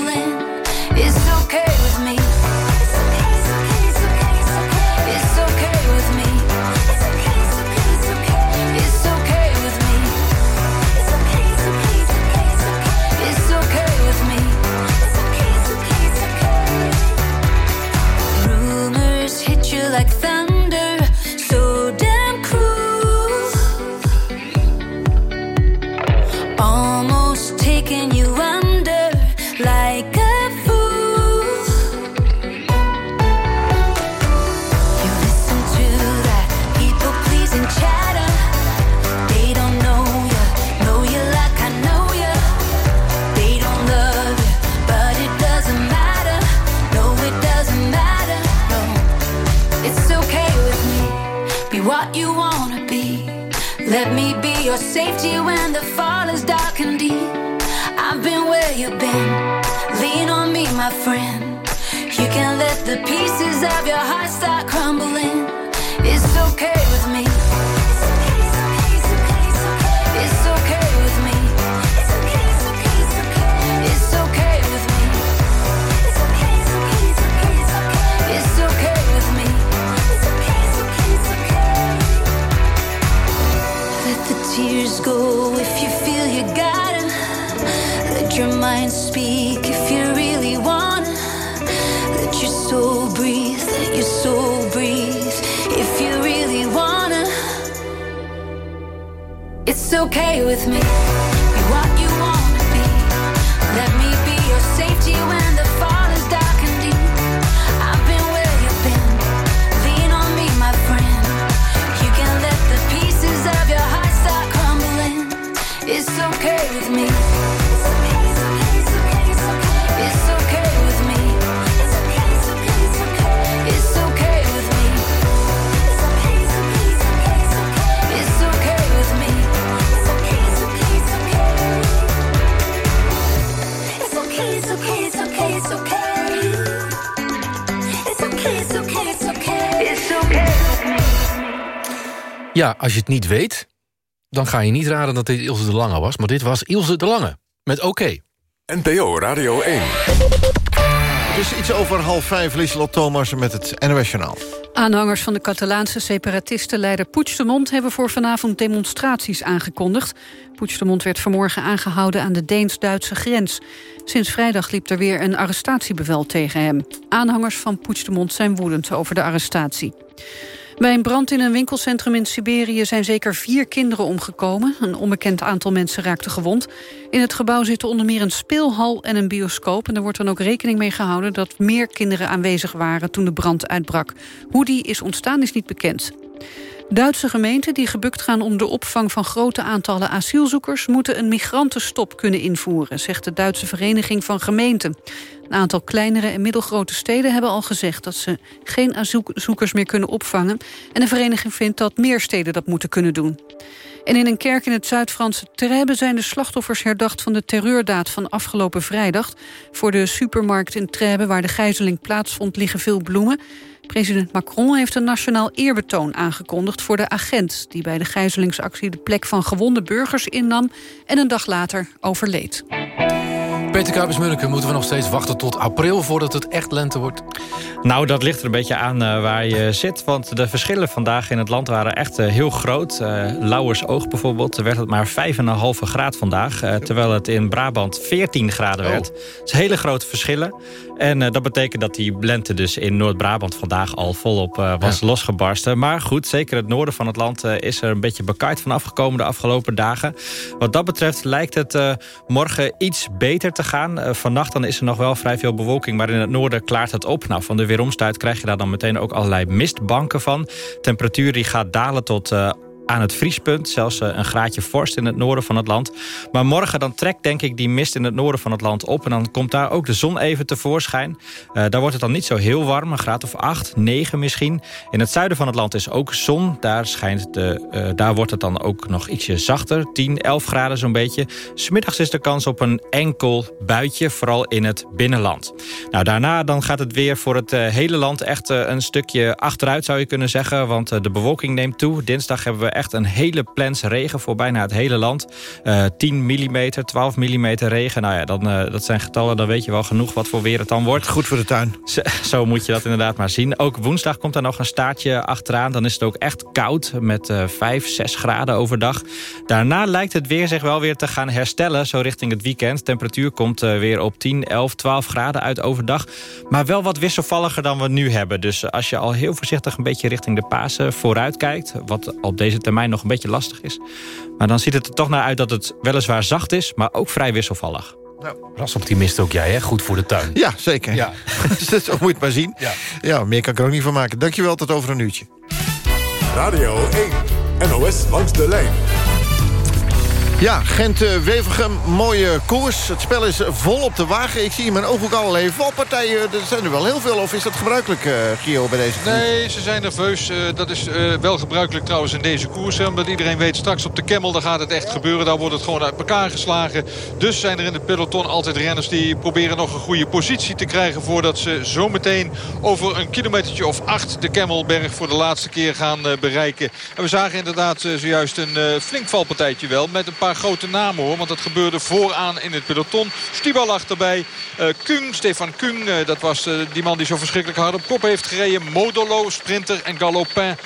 Ja, als je het niet weet, dan ga je niet raden dat dit Ilse de Lange was. Maar dit was Ilse de Lange, met Oké. NPO Radio 1. Het is iets over half vijf, Lieselot Thomas met het NOS Journaal. Aanhangers van de Catalaanse separatistenleider Puigdemont... hebben voor vanavond demonstraties aangekondigd. Puigdemont werd vanmorgen aangehouden aan de Deens-Duitse grens. Sinds vrijdag liep er weer een arrestatiebevel tegen hem. Aanhangers van Puigdemont zijn woedend over de arrestatie. Bij een brand in een winkelcentrum in Siberië zijn zeker vier kinderen omgekomen. Een onbekend aantal mensen raakte gewond. In het gebouw zitten onder meer een speelhal en een bioscoop. En er wordt dan ook rekening mee gehouden dat meer kinderen aanwezig waren toen de brand uitbrak. Hoe die is ontstaan is niet bekend. Duitse gemeenten die gebukt gaan om de opvang van grote aantallen asielzoekers... moeten een migrantenstop kunnen invoeren, zegt de Duitse Vereniging van Gemeenten. Een aantal kleinere en middelgrote steden hebben al gezegd... dat ze geen asielzoekers meer kunnen opvangen. En de vereniging vindt dat meer steden dat moeten kunnen doen. En in een kerk in het Zuid-Franse Trèbes zijn de slachtoffers herdacht van de terreurdaad van afgelopen vrijdag. Voor de supermarkt in Trèbes, waar de gijzeling plaatsvond, liggen veel bloemen. President Macron heeft een nationaal eerbetoon aangekondigd voor de agent... die bij de gijzelingsactie de plek van gewonde burgers innam... en een dag later overleed. Peter Kuipers-Munneke, moeten we nog steeds wachten tot april... voordat het echt lente wordt? Nou, dat ligt er een beetje aan uh, waar je zit. Want de verschillen vandaag in het land waren echt uh, heel groot. Uh, Lauwersoog bijvoorbeeld werd het maar 5,5 graad vandaag. terwijl het in Brabant 14 graden werd. Oh. Dat is hele grote verschillen. En dat betekent dat die lente dus in Noord-Brabant vandaag al volop was ja. losgebarsten. Maar goed, zeker het noorden van het land is er een beetje bekaaid van afgekomen de afgelopen dagen. Wat dat betreft lijkt het morgen iets beter te gaan. Vannacht dan is er nog wel vrij veel bewolking, maar in het noorden klaart het op. Nou, van de weeromstuit krijg je daar dan meteen ook allerlei mistbanken van. Temperatuur die gaat dalen tot aan het vriespunt. Zelfs eh, een graadje vorst in het noorden van het land. Maar morgen dan trekt denk ik die mist in het noorden van het land op. En dan komt daar ook de zon even tevoorschijn. Uh, daar wordt het dan niet zo heel warm. Een graad of 8, 9 misschien. In het zuiden van het land is ook zon. Daar, schijnt de, uh, daar wordt het dan ook nog ietsje zachter. 10, 11 graden zo'n beetje. Smiddags is de kans op een enkel buitje. Vooral in het binnenland. Nou, daarna dan gaat het weer voor het hele land echt een stukje achteruit zou je kunnen zeggen. Want de bewolking neemt toe. Dinsdag hebben we echt een hele plens regen voor bijna het hele land. Uh, 10 mm, 12 mm regen. Nou ja, dan, uh, dat zijn getallen, dan weet je wel genoeg wat voor weer het dan wordt. Goed voor de tuin. Zo, zo moet je dat inderdaad maar zien. Ook woensdag komt er nog een staartje achteraan. Dan is het ook echt koud met uh, 5, 6 graden overdag. Daarna lijkt het weer zich wel weer te gaan herstellen, zo richting het weekend. Temperatuur komt uh, weer op 10, 11, 12 graden uit overdag. Maar wel wat wisselvalliger dan we nu hebben. Dus als je al heel voorzichtig een beetje richting de Pasen vooruit kijkt... wat op deze termijn nog een beetje lastig is. Maar dan ziet het er toch naar uit dat het weliswaar zacht is... maar ook vrij wisselvallig. Nou, rasoptimist ook jij, hè? Goed voor de tuin. Ja, zeker. Ja. Zo moet je het maar zien. Ja. ja, meer kan ik er ook niet van maken. Dankjewel, tot over een uurtje. Radio 1, NOS langs de lijn. Ja, Gent-Wevergem, mooie koers. Het spel is vol op de wagen. Ik zie in mijn oog ook allerlei valpartijen. Er zijn er wel heel veel. Of is dat gebruikelijk, uh, Gio, bij deze koers? Nee, ze zijn nerveus. Uh, dat is uh, wel gebruikelijk trouwens in deze koers. Omdat iedereen weet, straks op de Kemmel, daar gaat het echt gebeuren. Daar wordt het gewoon uit elkaar geslagen. Dus zijn er in het peloton altijd renners die proberen nog een goede positie te krijgen... voordat ze zometeen over een kilometertje of acht de Kemmelberg voor de laatste keer gaan bereiken. En we zagen inderdaad zojuist een flink valpartijtje wel met een paar grote namen hoor. Want dat gebeurde vooraan in het peloton. Stibal achterbij. Uh, Kung, Stefan Kung. Uh, dat was uh, die man die zo verschrikkelijk hard op kop heeft gereden. Modolo, Sprinter en Galopin.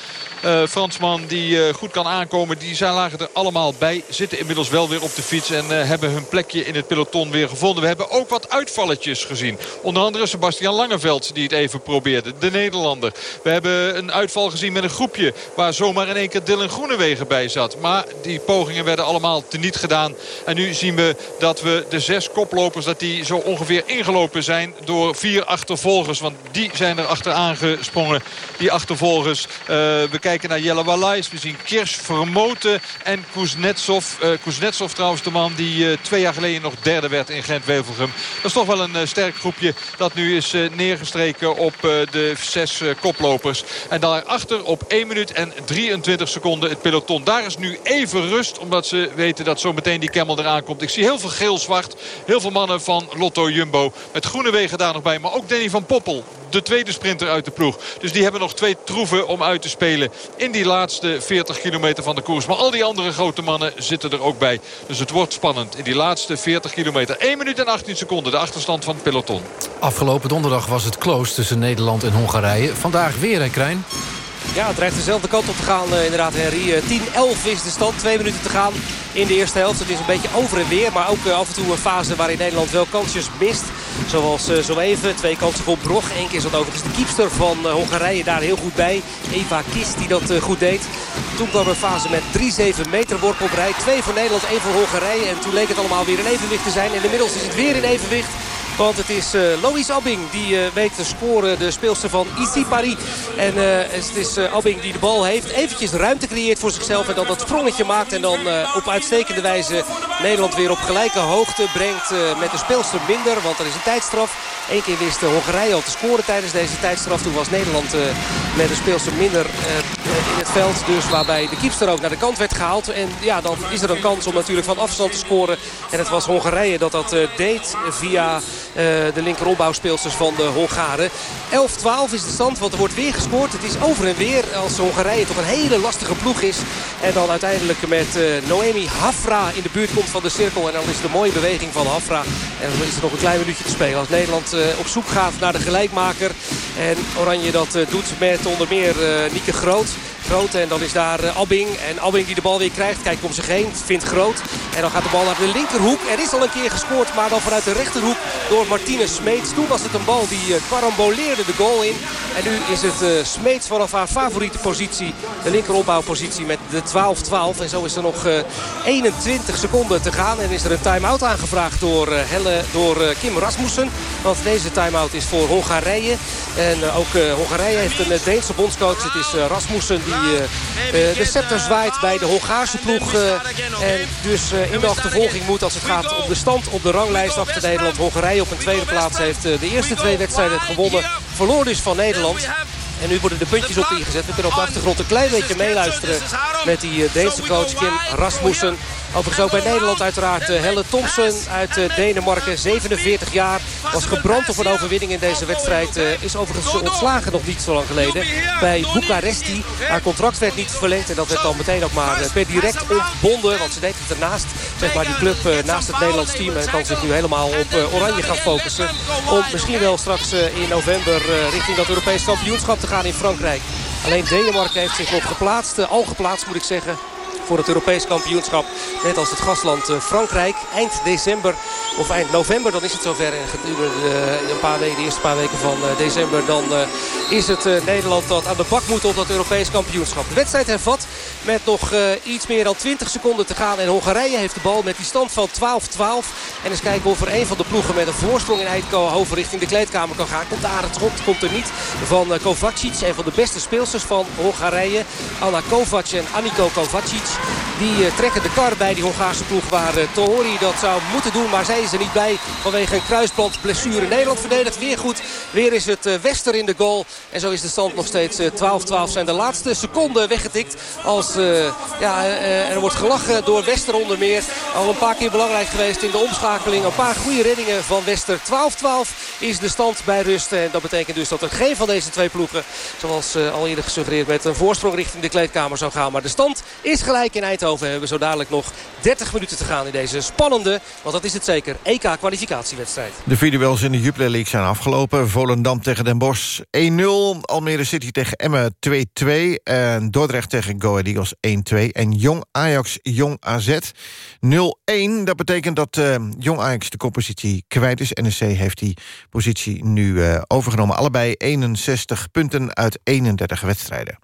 Uh, Fransman die uh, goed kan aankomen. Die zijn lagen er allemaal bij. Zitten inmiddels wel weer op de fiets. En uh, hebben hun plekje in het peloton weer gevonden. We hebben ook wat uitvalletjes gezien. Onder andere Sebastian Langeveld die het even probeerde. De Nederlander. We hebben een uitval gezien met een groepje. Waar zomaar in één keer Dylan Groenewegen bij zat. Maar die pogingen werden allemaal teniet gedaan. En nu zien we dat we de zes koplopers. Dat die zo ongeveer ingelopen zijn door vier achtervolgers. Want die zijn er achteraan gesprongen. Die achtervolgers. we kijken naar Jelle Wallais. We zien Kirsch, Vermoten en Kuznetsov. Uh, Kuznetsov trouwens de man die uh, twee jaar geleden nog derde werd in Gent-Wevelgem. Dat is toch wel een uh, sterk groepje dat nu is neergestreken op de zes koplopers. En daarachter op 1 minuut en 23 seconden het peloton. Daar is nu even rust omdat ze weten dat zo meteen die Kemmel eraan komt. Ik zie heel veel geel-zwart. Heel veel mannen van Lotto Jumbo. Met groene wegen daar nog bij. Maar ook Danny van Poppel. De tweede sprinter uit de ploeg. Dus die hebben nog twee troeven om uit te spelen in die laatste 40 kilometer van de koers. Maar al die andere grote mannen zitten er ook bij. Dus het wordt spannend in die laatste 40 kilometer. 1 minuut en 18 seconden de achterstand van het peloton. Afgelopen donderdag was het close tussen Nederland en Hongarije. Vandaag weer, hè Krijn? Ja, het dreigt dezelfde kant op te gaan uh, inderdaad, Henry. Uh, 10-11 is de stand. Twee minuten te gaan in de eerste helft. Het is een beetje over en weer. Maar ook uh, af en toe een fase waarin Nederland wel kansjes mist. Zoals uh, zo even. Twee kansen voor Brog. Eén keer zat overigens de kiepster van uh, Hongarije daar heel goed bij. Eva Kist die dat uh, goed deed. Toen kwam een fase met 3-7 meter worp op rij. Twee voor Nederland, één voor Hongarije. En toen leek het allemaal weer in evenwicht te zijn. En inmiddels is het weer in evenwicht. Want het is uh, Loïs Abbing die uh, weet te scoren. De speelster van Ici Paris. En uh, het is Abbing die de bal heeft. Eventjes ruimte creëert voor zichzelf. En dan dat sprongetje maakt. En dan op uitstekende wijze Nederland weer op gelijke hoogte brengt. met de speelster minder. Want er is een tijdstraf. Eén keer wist Hongarije al te scoren tijdens deze tijdstraf. Toen was Nederland met de speelster minder in het veld. Dus waarbij de kiepster ook naar de kant werd gehaald. En ja, dan is er een kans om natuurlijk van afstand te scoren. En het was Hongarije dat dat deed via uh, de linkeropbouwspeelsters van de Hongaren. 11-12 is de stand, want er wordt weer gescoord. Het is over en weer als Hongarije toch een hele lastige ploeg is. En dan uiteindelijk met Noemi Hafra in de buurt komt van de cirkel. En dan is een mooie beweging van Hafra. En dan is er nog een klein minuutje te spelen. Als Nederland op zoek gaat naar de gelijkmaker. En Oranje dat doet met onder meer Nieke Groot. Groot. En dan is daar uh, Abbing. En Abbing die de bal weer krijgt. Kijkt om zich heen. Vindt Groot. En dan gaat de bal naar de linkerhoek. Er is al een keer gescoord. Maar dan vanuit de rechterhoek door Martinez Smeets. Toen was het een bal die karamboleerde de goal in. En nu is het uh, Smeets vanaf haar favoriete positie. De linkeropbouwpositie met de 12-12. En zo is er nog 21 seconden te gaan. En is er een time-out aangevraagd door, Helle, door Kim Rasmussen. Want deze time-out is voor Hongarije. En ook Hongarije heeft een Deense bondscoach. Het is Rasmussen die uh, de scepter zwaait bij de Hongaarse ploeg. Uh, en dus in de achtervolging moet als het gaat om de stand op de ranglijst achter Nederland. Hongarije op een tweede plaats heeft de eerste twee wedstrijden gewonnen. Verloor dus van Nederland. En nu worden de puntjes op ingezet. We kunnen op de achtergrond een klein beetje meeluisteren met die Deense coach Kim Rasmussen. Overigens ook bij Nederland uiteraard Helle Thompson uit Denemarken. 47 jaar. Was gebrand op een overwinning in deze wedstrijd. Is overigens ontslagen nog niet zo lang geleden. Bij Bucharesti. Haar contract werd niet verlengd. En dat werd dan meteen ook maar per direct ontbonden. Want ze deed het ernaast. Zeg maar die club naast het Nederlands team. En kan zich nu helemaal op Oranje gaan focussen. Om misschien wel straks in november richting dat Europees kampioenschap te gaan in Frankrijk. Alleen Denemarken heeft zich nog geplaatst. Al geplaatst moet ik zeggen voor het Europees kampioenschap. Net als het gastland Frankrijk. Eind december of eind november, dan is het zover. En gedurende een paar weken, de eerste paar weken van december... dan is het Nederland dat aan de bak moet op dat Europees kampioenschap. De wedstrijd hervat met nog iets meer dan 20 seconden te gaan. En Hongarije heeft de bal met die stand van 12-12. En eens kijken of er een van de ploegen met een voorsprong in Eindhoven richting de kleedkamer kan gaan. Komt daar het schot, komt er niet. Van Kovacic, een van de beste speelsters van Hongarije. Anna Kovac en Anniko Kovacic. Die uh, trekken de kar bij die Hongaarse ploeg waar uh, Tohori dat zou moeten doen. Maar zij is er niet bij vanwege een kruisband blessure. Nederland verdedigt weer goed. Weer is het uh, Wester in de goal. En zo is de stand nog steeds 12-12. Zijn de laatste seconden weggetikt. Als ja, er wordt gelachen door Wester onder meer. Al een paar keer belangrijk geweest in de omschakeling. Een paar goede reddingen van Wester. 12-12 is de stand bij rust. En dat betekent dus dat er geen van deze twee ploegen... zoals al eerder gesuggereerd met een voorsprong richting de kleedkamer zou gaan. Maar de stand is gelijk in Eindhoven. We zo dadelijk nog 30 minuten te gaan in deze spannende, want dat is het zeker, EK-kwalificatiewedstrijd. De video's in de Jupiler League zijn afgelopen. Volendam tegen Den Bosch 1-0. Almere City tegen Emmen 2-2. En Dordrecht tegen Go Ahead Eagles 1-2. En Jong Ajax, Jong AZ 0-1. Dat betekent dat uh, Jong Ajax de koppositie kwijt is. NEC heeft die positie nu uh, overgenomen. Allebei 61 punten uit 31 wedstrijden.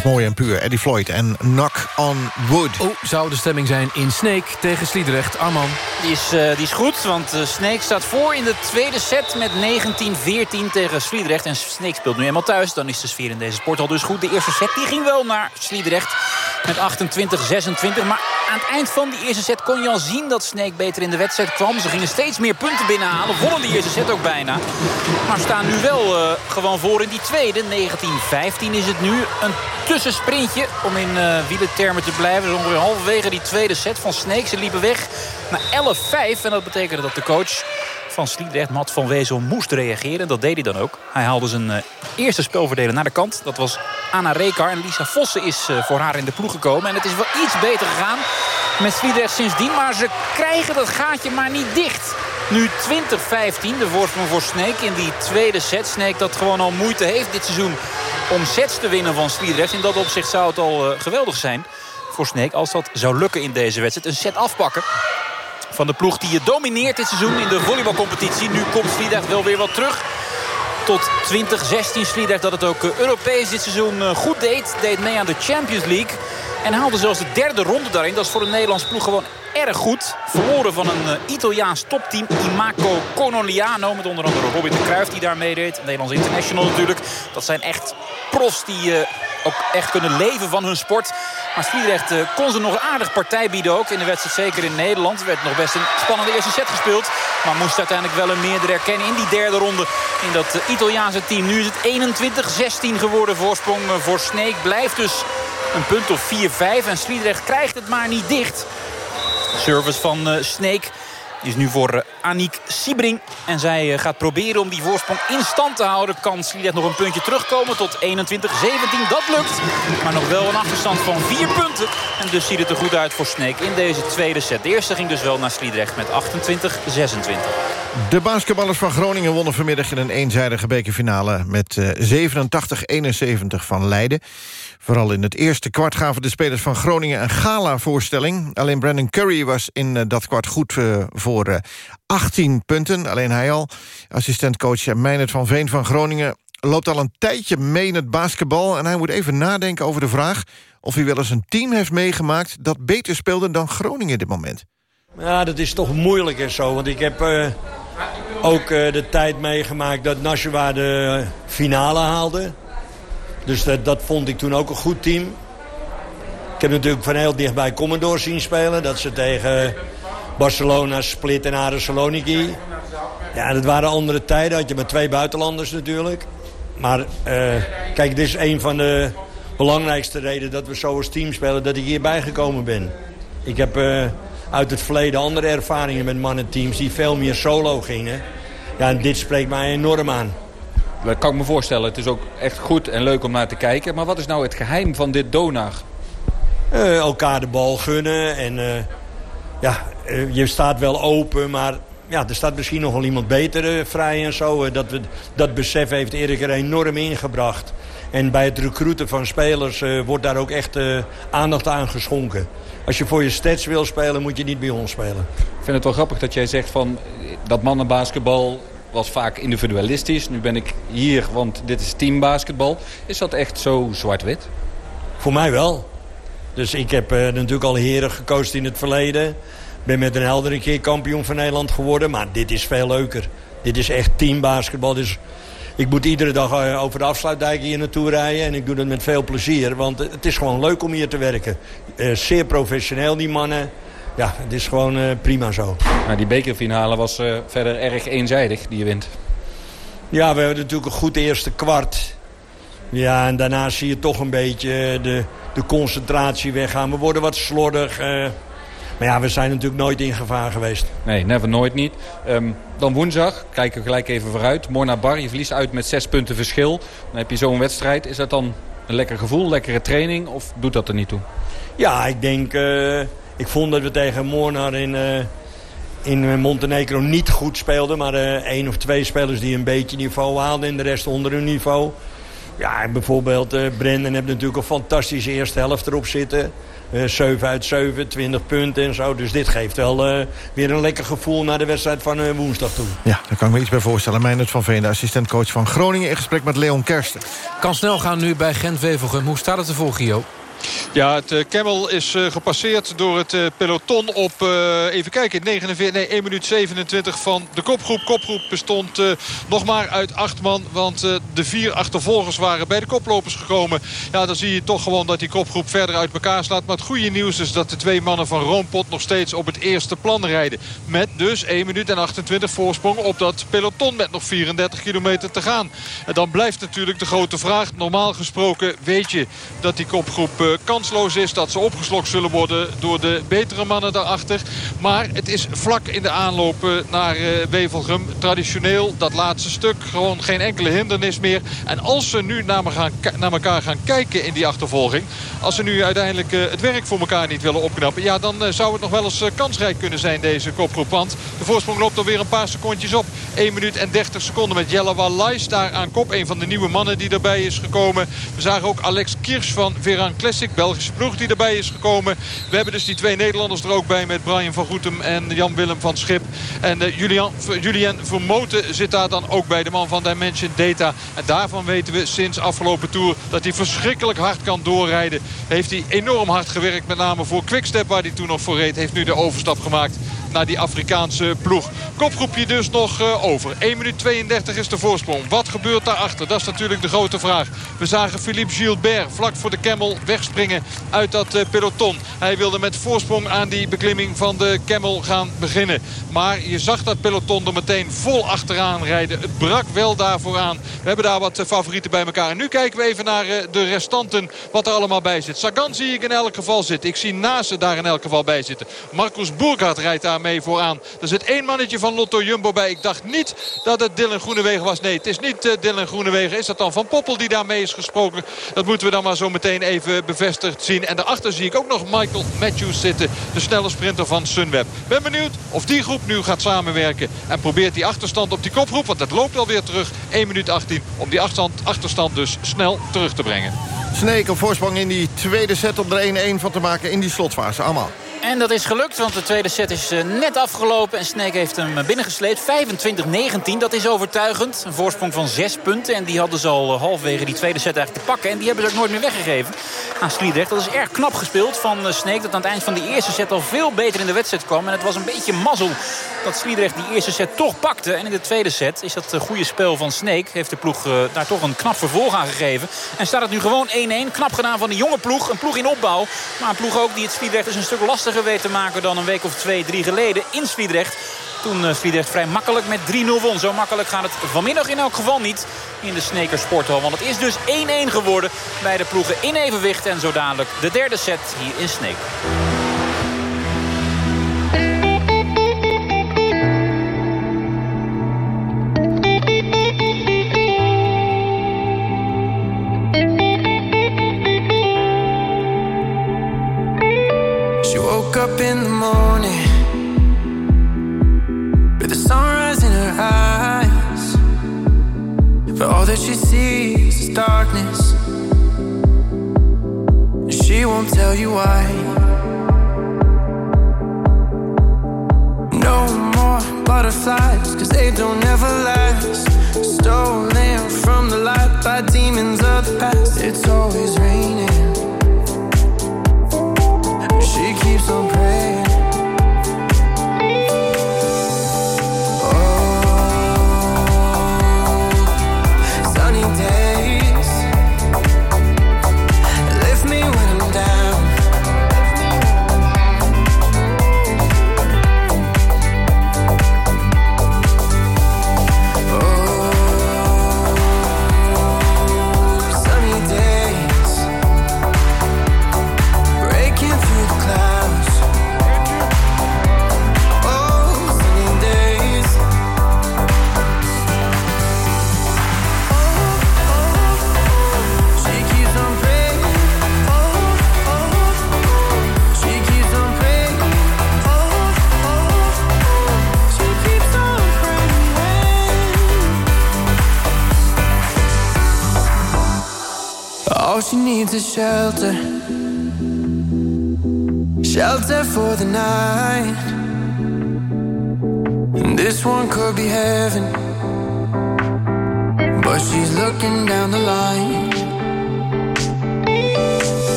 Blijft mooi en puur. Eddie Floyd en Knock on Wood. Oh, zou de stemming zijn in Sneek tegen Sliedrecht. Arman. Die is, eh, die is goed, want uh, Sneek staat voor in de tweede set met 19-14 tegen Sliedrecht. En Sneek speelt nu eenmaal thuis. Dan is de sfeer in deze sporthal dus goed. De eerste set die ging wel naar Sliedrecht met 28-26. Maar aan het eind van die eerste set kon je al zien dat Sneek beter in de wedstrijd kwam. Ze gingen steeds meer punten binnenhalen. Wonnen die eerste set ook bijna. Maar staan nu wel uh, gewoon voor in die tweede. 19-15 is het nu. Een tussensprintje om in uh, te blijven. Zo ongeveer halverwege die tweede set van Sneek. Ze liepen weg naar 11-5. En dat betekende dat de coach van Sliedrecht, Matt van Wezel, moest reageren. Dat deed hij dan ook. Hij haalde zijn uh, eerste spelverdeler naar de kant. Dat was Anna Rekar. En Lisa Vossen is uh, voor haar in de ploeg gekomen. En het is wel iets beter gegaan met Sliedrecht sindsdien. Maar ze krijgen dat gaatje maar niet dicht. Nu 20-15, de voorsprong voor Sneek in die tweede set. Sneek dat gewoon al moeite heeft dit seizoen om sets te winnen van Sliedrecht. In dat opzicht zou het al uh, geweldig zijn voor Sneek als dat zou lukken in deze wedstrijd. Een set afpakken van de ploeg die je domineert dit seizoen in de volleybalcompetitie. Nu komt Sliedrecht wel weer wat terug. Tot 2016 Sliedrecht dat het ook Europees dit seizoen goed deed. Deed mee aan de Champions League. En haalde zelfs de derde ronde daarin. Dat is voor een Nederlands ploeg gewoon erg goed. Verloren van een uh, Italiaans topteam. Imaco Conoliano. Met onder andere Robin de Cruijff die daar meedeed. Nederlands International natuurlijk. Dat zijn echt profs die ook echt kunnen leven van hun sport. Maar Sliedrecht uh, kon ze nog aardig partij bieden ook. In de wedstrijd zeker in Nederland. Er werd nog best een spannende eerste set gespeeld. Maar moest uiteindelijk wel een meerdere erkennen in die derde ronde. In dat Italiaanse team. Nu is het 21-16 geworden. Voorsprong voor Sneek. Blijft dus een punt of 4-5. En Sliedrecht krijgt het maar niet dicht. Service van Sneek. Die is nu voor uh, Aniek Siebring. En zij uh, gaat proberen om die voorsprong in stand te houden. Kan Sliedrecht nog een puntje terugkomen tot 21-17. Dat lukt. Maar nog wel een achterstand van 4 punten. En dus ziet het er goed uit voor Sneek in deze tweede set. De eerste ging dus wel naar Sliedrecht met 28-26. De basketballers van Groningen wonnen vanmiddag in een eenzijdige bekerfinale... met 87-71 van Leiden. Vooral in het eerste kwart gaven de spelers van Groningen een gala-voorstelling. Alleen Brandon Curry was in uh, dat kwart goed uh, voor uh, 18 punten. Alleen hij al. Assistentcoach Meijnerd van Veen van Groningen loopt al een tijdje mee in het basketbal... en hij moet even nadenken over de vraag... of hij wel eens een team heeft meegemaakt... dat beter speelde dan Groningen dit moment. Ja, dat is toch moeilijk en zo. Want ik heb ook de tijd meegemaakt dat Nashua de finale haalde. Dus dat, vond ik toen ook een goed team. Ik heb natuurlijk van heel dichtbij Commodore zien spelen. Dat ze tegen Barcelona, Split en Ares Saloniki. Ja, dat waren andere tijden. Had je maar twee buitenlanders natuurlijk. Maar uh, kijk, dit is een van de belangrijkste redenen dat we zo als team spelen... dat ik hierbij gekomen ben. Ik heb uh, uit het verleden andere ervaringen met mannenteams... die veel meer solo gingen. Ja, en dit spreekt mij enorm aan. Dat kan ik me voorstellen. Het is ook echt goed en leuk om naar te kijken. Maar wat is nou het geheim van dit donar? Uh, elkaar de bal gunnen. En uh, ja, uh, je staat wel open, maar ja, er staat misschien nog wel iemand beter vrij en zo. dat, we, dat besef heeft Erik er enorm ingebracht. En bij het recruiten van spelers wordt daar ook echt aandacht aan geschonken. Als je voor je stats wil spelen, moet je niet bij ons spelen. Ik vind het wel grappig dat jij zegt van dat mannenbasketbal was vaak individualistisch. Nu ben ik hier, want dit is teambasketbal. Is dat echt zo zwart-wit? Voor mij wel. Dus ik heb uh, natuurlijk al heren gekozen in het verleden. Ben met een helder een keer kampioen van Nederland geworden. Maar dit is veel leuker. Dit is echt teambasketbal. Dus ik moet iedere dag uh, over de afsluitdijk hier naartoe rijden. En ik doe dat met veel plezier. Want het is gewoon leuk om hier te werken. Uh, zeer professioneel, die mannen. Ja, het is gewoon uh, prima zo. Nou, die bekerfinale was uh, verder erg eenzijdig, die je wint. Ja, we hebben natuurlijk een goed eerste kwart. Ja, en daarna zie je toch een beetje de, de concentratie weggaan. We worden wat slordig. Uh, maar ja, we zijn natuurlijk nooit in gevaar geweest. Nee, never nooit niet. Um, dan woensdag, kijken we gelijk even vooruit. Morna Bar, je verliest uit met zes punten verschil. Dan heb je zo'n wedstrijd. Is dat dan een lekker gevoel, lekkere training? Of doet dat er niet toe? Ja, ik denk... Ik vond dat we tegen Mornar in, uh, in Montenegro niet goed speelden. Maar uh, één of twee spelers die een beetje niveau haalden en de rest onder hun niveau. Ja, bijvoorbeeld eh Brendan heeft natuurlijk een fantastische eerste helft erop zitten. Eh 7 uit 7, 20 punten en zo. Dus dit geeft wel eh, weer een lekker gevoel naar de wedstrijd van eh, woensdag toe. Ja, daar kan ik me iets bij voorstellen. Meijnerd van Veen, de assistentcoach van Groningen... in gesprek met Leon Kersten. Kan snel gaan nu bij Gent-Wevelgem. Hoe staat het ervoor, Gio? Ja, het uh, Camel is uh, gepasseerd door het uh, peloton op, even kijken, 49, nee, 1 minuut 27 van de kopgroep. Kopgroep bestond nog maar uit acht man, want de vier achtervolgers waren bij de koplopers gekomen. Ja, dan zie je toch gewoon dat die kopgroep verder uit elkaar slaat. Maar het goede nieuws is dat de twee mannen van Roompot nog steeds op het eerste plan rijden. Met dus 1 minuut en 28 voorsprong op dat peloton met nog 34 kilometer te gaan. En dan blijft natuurlijk de grote vraag. Normaal gesproken weet je dat die kopgroep kansloos is. Dat ze opgeslokt zullen worden door de betere mannen daarachter. Maar het is vlak in de aanloop naar Wevelgem. Traditioneel dat laatste stuk. Gewoon geen enkele hindernis meer. En als ze nu naar, gaan, naar elkaar gaan kijken in die achtervolging. Als ze nu uiteindelijk het werk voor elkaar niet willen opknappen. Ja, dan zou het nog wel eens kansrijk kunnen zijn deze kopgroep. Want de voorsprong loopt alweer een paar secondjes op. 1 minuut en 30 seconden met Jelle Wallais daar aan kop. Een van de nieuwe mannen die erbij is gekomen. We zagen ook Alex Kirsch van Veran Classic. Belgische ploeg die erbij is gekomen. We hebben dus die twee Nederlanders er ook bij met Brian van Goetem en Jan-Willem van Schip. En uh, Julian, Julien Vermoten zit daar dan ook bij, de man van Dimension Data. En daarvan weten we sinds afgelopen Tour dat hij verschrikkelijk hard kan doorrijden. Heeft hij enorm hard gewerkt, met name voor Quickstep waar hij toen nog voor reed. Heeft nu de overstap gemaakt naar die Afrikaanse ploeg. Kopgroepje dus nog uh, over. 1 minuut 32 is de voorsprong. Wat gebeurt daarachter? Dat is natuurlijk de grote vraag. We zagen Philippe Gilbert vlak voor de Camel wegspringen uit dat uh, peloton. Hij wilde met voorsprong aan die beklimming van de Camel gaan beginnen. Maar je zag dat peloton er meteen vol achteraan rijden. Het brak wel daarvoor aan. We hebben daar wat uh, favorieten bij elkaar. En nu kijken we even naar de restanten wat er allemaal bij zit. Sagan zie ik in elk geval zitten. Ik zie Nase daar in elk geval bij zitten. Marcus Boergaard rijdt daar mee vooraan. Er zit één mannetje van Lotto Jumbo bij. Ik dacht niet dat het Dylan Groenewegen was. Nee, het is niet uh, Dylan Groenewegen. Is dat dan Van Poppel die daarmee is gesproken? Dat moeten we dan maar zo meteen even bevestigd zien. En daarachter zie ik ook nog Michael Matthews zitten. De snelle sprinter van Sunweb. Ben benieuwd of die groep nu gaat samenwerken. En probeert die achterstand op die kopgroep. Want dat loopt alweer terug. 1 minuut 18. Om die achterstand, achterstand dus snel terug te brengen. Sneek op voorsprong in die tweede set om er 1-1 van te maken in die slotfase. Allemaal. En dat is gelukt, want de tweede set is net afgelopen. En Snake heeft hem binnengesleept. 25-19, dat is overtuigend. Een voorsprong van 6 punten. En die hadden ze al halfwege die tweede set eigenlijk te pakken. En die hebben ze ook nooit meer weggegeven aan Sliedrecht. Dat is erg knap gespeeld van Snake. Dat aan het eind van die eerste set al veel beter in de wedstrijd kwam. En het was een beetje mazzel dat Sliedrecht die eerste set toch pakte. En in de tweede set is dat goede spel van Snake. Heeft de ploeg daar toch een knap vervolg aan gegeven. En staat het nu gewoon 1-1. Knap gedaan van de jonge ploeg. Een ploeg in opbouw. Maar een ploeg ook die het Sliedrecht dus een stuk lastiger weet te maken dan een week of twee, drie geleden in Sliedrecht. Toen uh, Sliedrecht vrij makkelijk met 3-0 won. Zo makkelijk gaat het vanmiddag in elk geval niet in de Sneker Sporthal. Want het is dus 1-1 geworden bij de ploegen in evenwicht. En zo dadelijk de derde set hier in Sneek.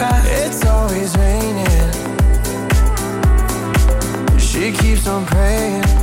It's always raining. She keeps on praying.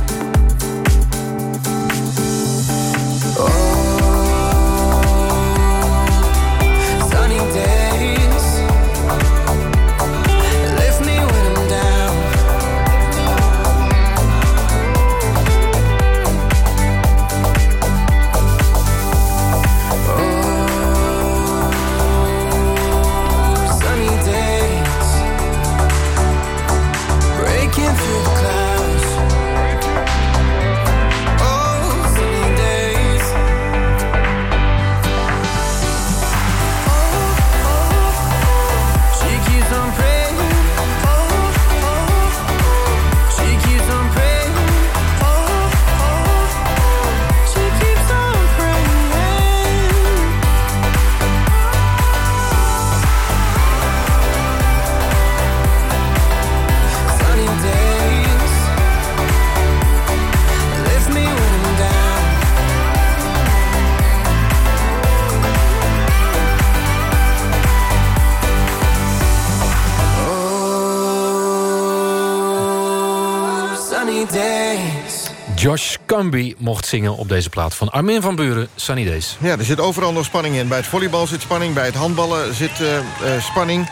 Mocht zingen op deze plaat van Armin van Buren, Days. Ja, er zit overal nog spanning in. Bij het volleybal zit spanning, bij het handballen zit eh, eh, spanning.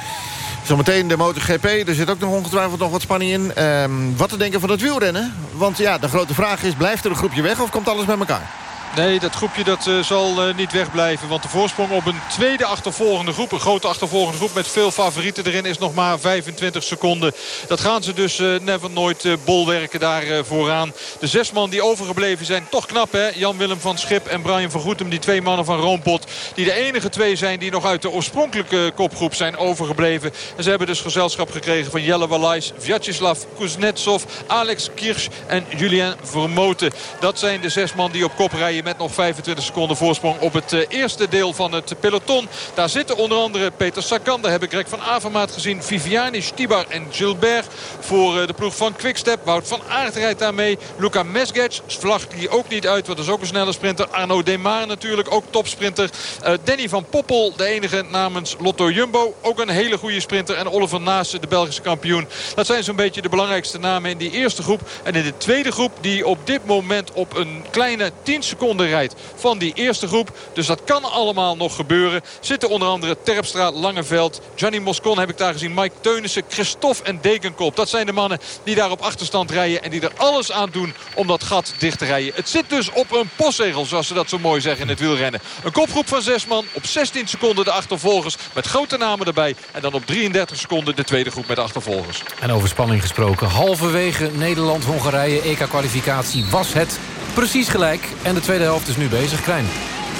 Zometeen de MotoGP, er zit ook nog ongetwijfeld nog wat spanning in. Ehm, wat te denken van het wielrennen? Want ja, de grote vraag is, blijft er een groepje weg of komt alles bij elkaar? Nee, dat groepje dat, eh, zal eh, niet wegblijven. Want de voorsprong op een tweede achtervolgende groep... een grote achtervolgende groep met veel favorieten erin... is nog maar 25 seconden. Dat gaan ze dus eh, never nooit bolwerken daar vooraan. De zes man die overgebleven zijn, toch knap hè. Jan-Willem van Schip en Brian van Goetem. Die twee mannen van Roompot. Die de enige twee zijn die nog uit de oorspronkelijke kopgroep zijn overgebleven. En ze hebben dus gezelschap gekregen van Jelle Walais... Vyacheslav Kuznetsov, Alex Kirsch en Julien Vermoten. Dat zijn de zes man die op kop rijden met nog 25 seconden voorsprong op het eh, eerste deel van het peloton. Daar zitten onder andere Peter Sagan. Daar heb ik Greg van Avermaat gezien. Viviani, Stibar en Gilbert voor eh, de ploeg van Quickstep. Wout van Aert rijdt daarmee. Luca Mesgec vlag die ook niet uit. Dat is ook een snelle sprinter. Arno Demar natuurlijk, ook topsprinter. Eh, Danny van Poppel, de enige namens Lotto Jumbo. Ook een hele goede sprinter. En Oliver Naassen, de Belgische kampioen. Dat zijn zo'n beetje de belangrijkste namen in die eerste groep. En in de tweede groep die op dit moment op een kleine 10 seconden rijdt van die eerste groep. Dus dat kan allemaal nog gebeuren. Zitten onder andere Terpstra, Langeveld, Gianni Moscon heb ik daar gezien. Mike Teunissen, Christophe en Dekenkop. Dat zijn de mannen die daar op achterstand rijden. En die er alles aan doen om dat gat dicht te rijden. Het zit dus op een postzegel, zoals ze dat zo mooi zeggen in het wielrennen. Een kopgroep van zes man. Op 16 seconden de achtervolgers met grote namen erbij. En dan op 33 seconden de tweede groep met achtervolgers. En over spanning gesproken. Halverwege Nederland-Hongarije EK-kwalificatie was het precies gelijk. En de tweede helft is nu bezig. Krijn.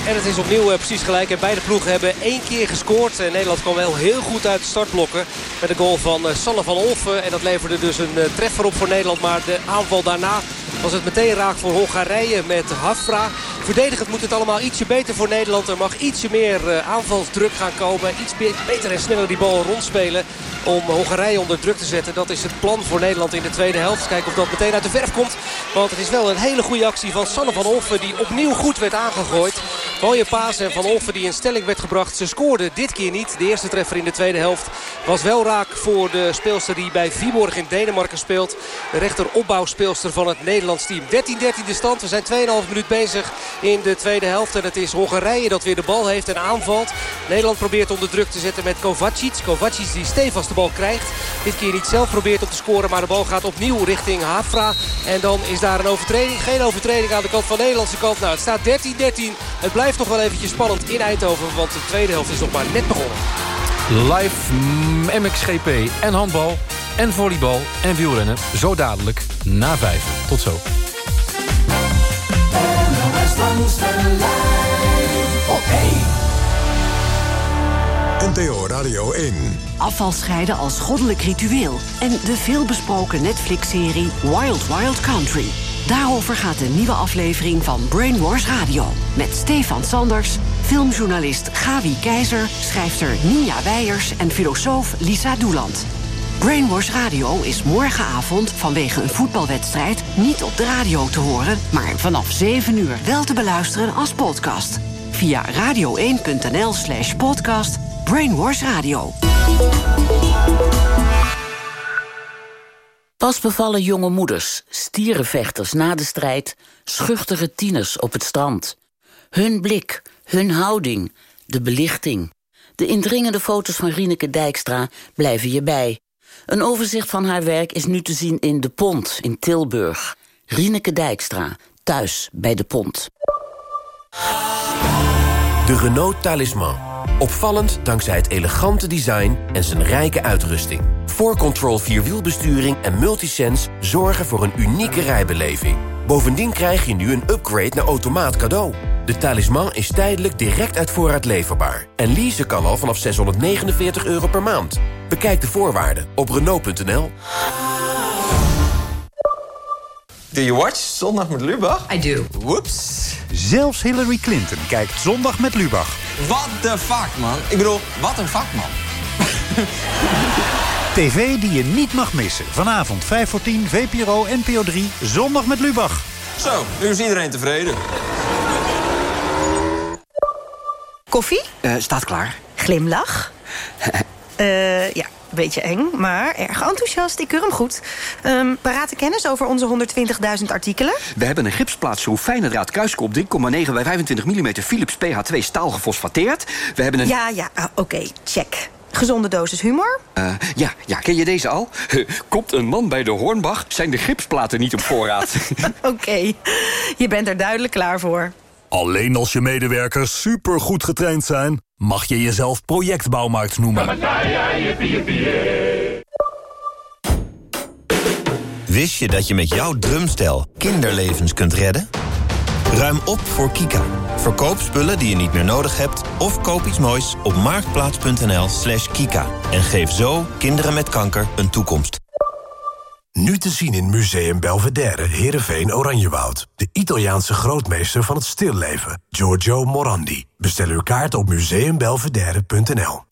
En het is opnieuw eh, precies gelijk. En beide ploegen hebben één keer gescoord. En Nederland kwam wel heel goed uit de startblokken. Met een goal van eh, Sanne van Olfen. En dat leverde dus een eh, treffer op voor Nederland. Maar de aanval daarna was het meteen raak voor Hongarije met Hafra. Verdedigend moet het allemaal ietsje beter voor Nederland. Er mag ietsje meer eh, aanvalsdruk gaan komen. Iets be- beter en sneller die bal rondspelen. Om Hongarije onder druk te zetten. Dat is het plan voor Nederland in de tweede helft. Kijken of dat meteen uit de verf komt. Want het is wel een hele goede actie van Sanne van Olfen. Die opnieuw goed werd aangegooid. Mooie paas en Van Olfen die in stelling werd gebracht. Ze scoorde dit keer niet. De eerste treffer in de tweede helft was wel raak voor de speelster die bij Viborg in Denemarken speelt. De rechteropbouwspeelster van het Nederlands team. 13-13 de stand. We zijn 2,5 minuut bezig in de tweede helft. En het is Hongarije dat weer de bal heeft en aanvalt. Nederland probeert onder druk te zetten met Kovacic. Kovacic die stevast de bal krijgt. Dit keer niet zelf probeert om te scoren. Maar de bal gaat opnieuw richting Hafra. En dan is daar een overtreding. Geen overtreding aan de kant van de Nederlandse kant. Nou, het staat 13-13. Het blijft nog wel eventjes spannend in Eindhoven. Want de tweede helft is nog maar net begonnen. Live mm, MXGP en handbal en volleybal en wielrennen. Zo dadelijk na vijf. Tot zo. NOS langs de lijn op 1. NTO Radio 1. Afval scheiden als goddelijk ritueel. En de veelbesproken Netflix-serie Wild Wild Country. Daarover gaat de nieuwe aflevering van Brainwars Radio. Met Stefan Sanders, filmjournalist Gawi Keizer... schrijfster Ninja Weijers en filosoof Lisa Doeland. Brainwars Radio is morgenavond vanwege een voetbalwedstrijd... niet op de radio te horen, maar vanaf 7 uur wel te beluisteren als podcast. Via radio1.nl slash podcast Brainwars Radio. Pas bevallen jonge moeders, stierenvechters na de strijd... schuchtere tieners op het strand. Hun blik, hun houding, de belichting. De indringende foto's van Rieneke Dijkstra blijven je bij. Een overzicht van haar werk is nu te zien in De Pont in Tilburg. Rieneke Dijkstra, thuis bij De Pont. De Renault Talisman. Opvallend dankzij het elegante design en zijn rijke uitrusting. 4Control Vierwielbesturing en Multisense zorgen voor een unieke rijbeleving. Bovendien krijg je nu een upgrade naar automaat cadeau. De Talisman is tijdelijk direct uit voorraad leverbaar. En leasen kan al vanaf 649 euro per maand. Bekijk de voorwaarden op Renault.nl. Do you watch Zondag met Lubach? I do. Whoops. Zelfs Hillary Clinton kijkt zondag met Lubach. What the fuck, man? Ik bedoel, wat een vakman. TV die je niet mag missen. Vanavond 5 voor 10, VPRO, NPO 3, zondag met Lubach. Zo, nu is iedereen tevreden. Koffie? Eh, staat klaar. Glimlach? Eh, ja, een beetje eng, maar erg enthousiast. Ik keur hem goed. Ehm parate kennis over onze 120.000 artikelen? We hebben een gipsplaatschroef fijne draad kruiskop 3,9 bij 25 mm Philips PH2 staal gefosfateerd. We hebben een... Ja, ja, ah, oké, check. Gezonde dosis humor? Eh, ja, ja, ken je deze al? Komt een man bij de Hornbach, zijn de gipsplaten niet op voorraad. Oké, je bent er duidelijk klaar voor. Alleen als je medewerkers supergoed getraind zijn... mag je jezelf projectbouwmarkt noemen. Wist je dat je met jouw drumstel kinderlevens kunt redden? Ruim op voor Kika. Verkoop spullen die je niet meer nodig hebt... of koop iets moois op marktplaats.nl slash kika. En geef zo kinderen met kanker een toekomst. Nu te zien in Museum Belvedere, Heerenveen, Oranjewoud. De Italiaanse grootmeester van het stilleven, Giorgio Morandi. Bestel uw kaart op museumbelvedere.nl.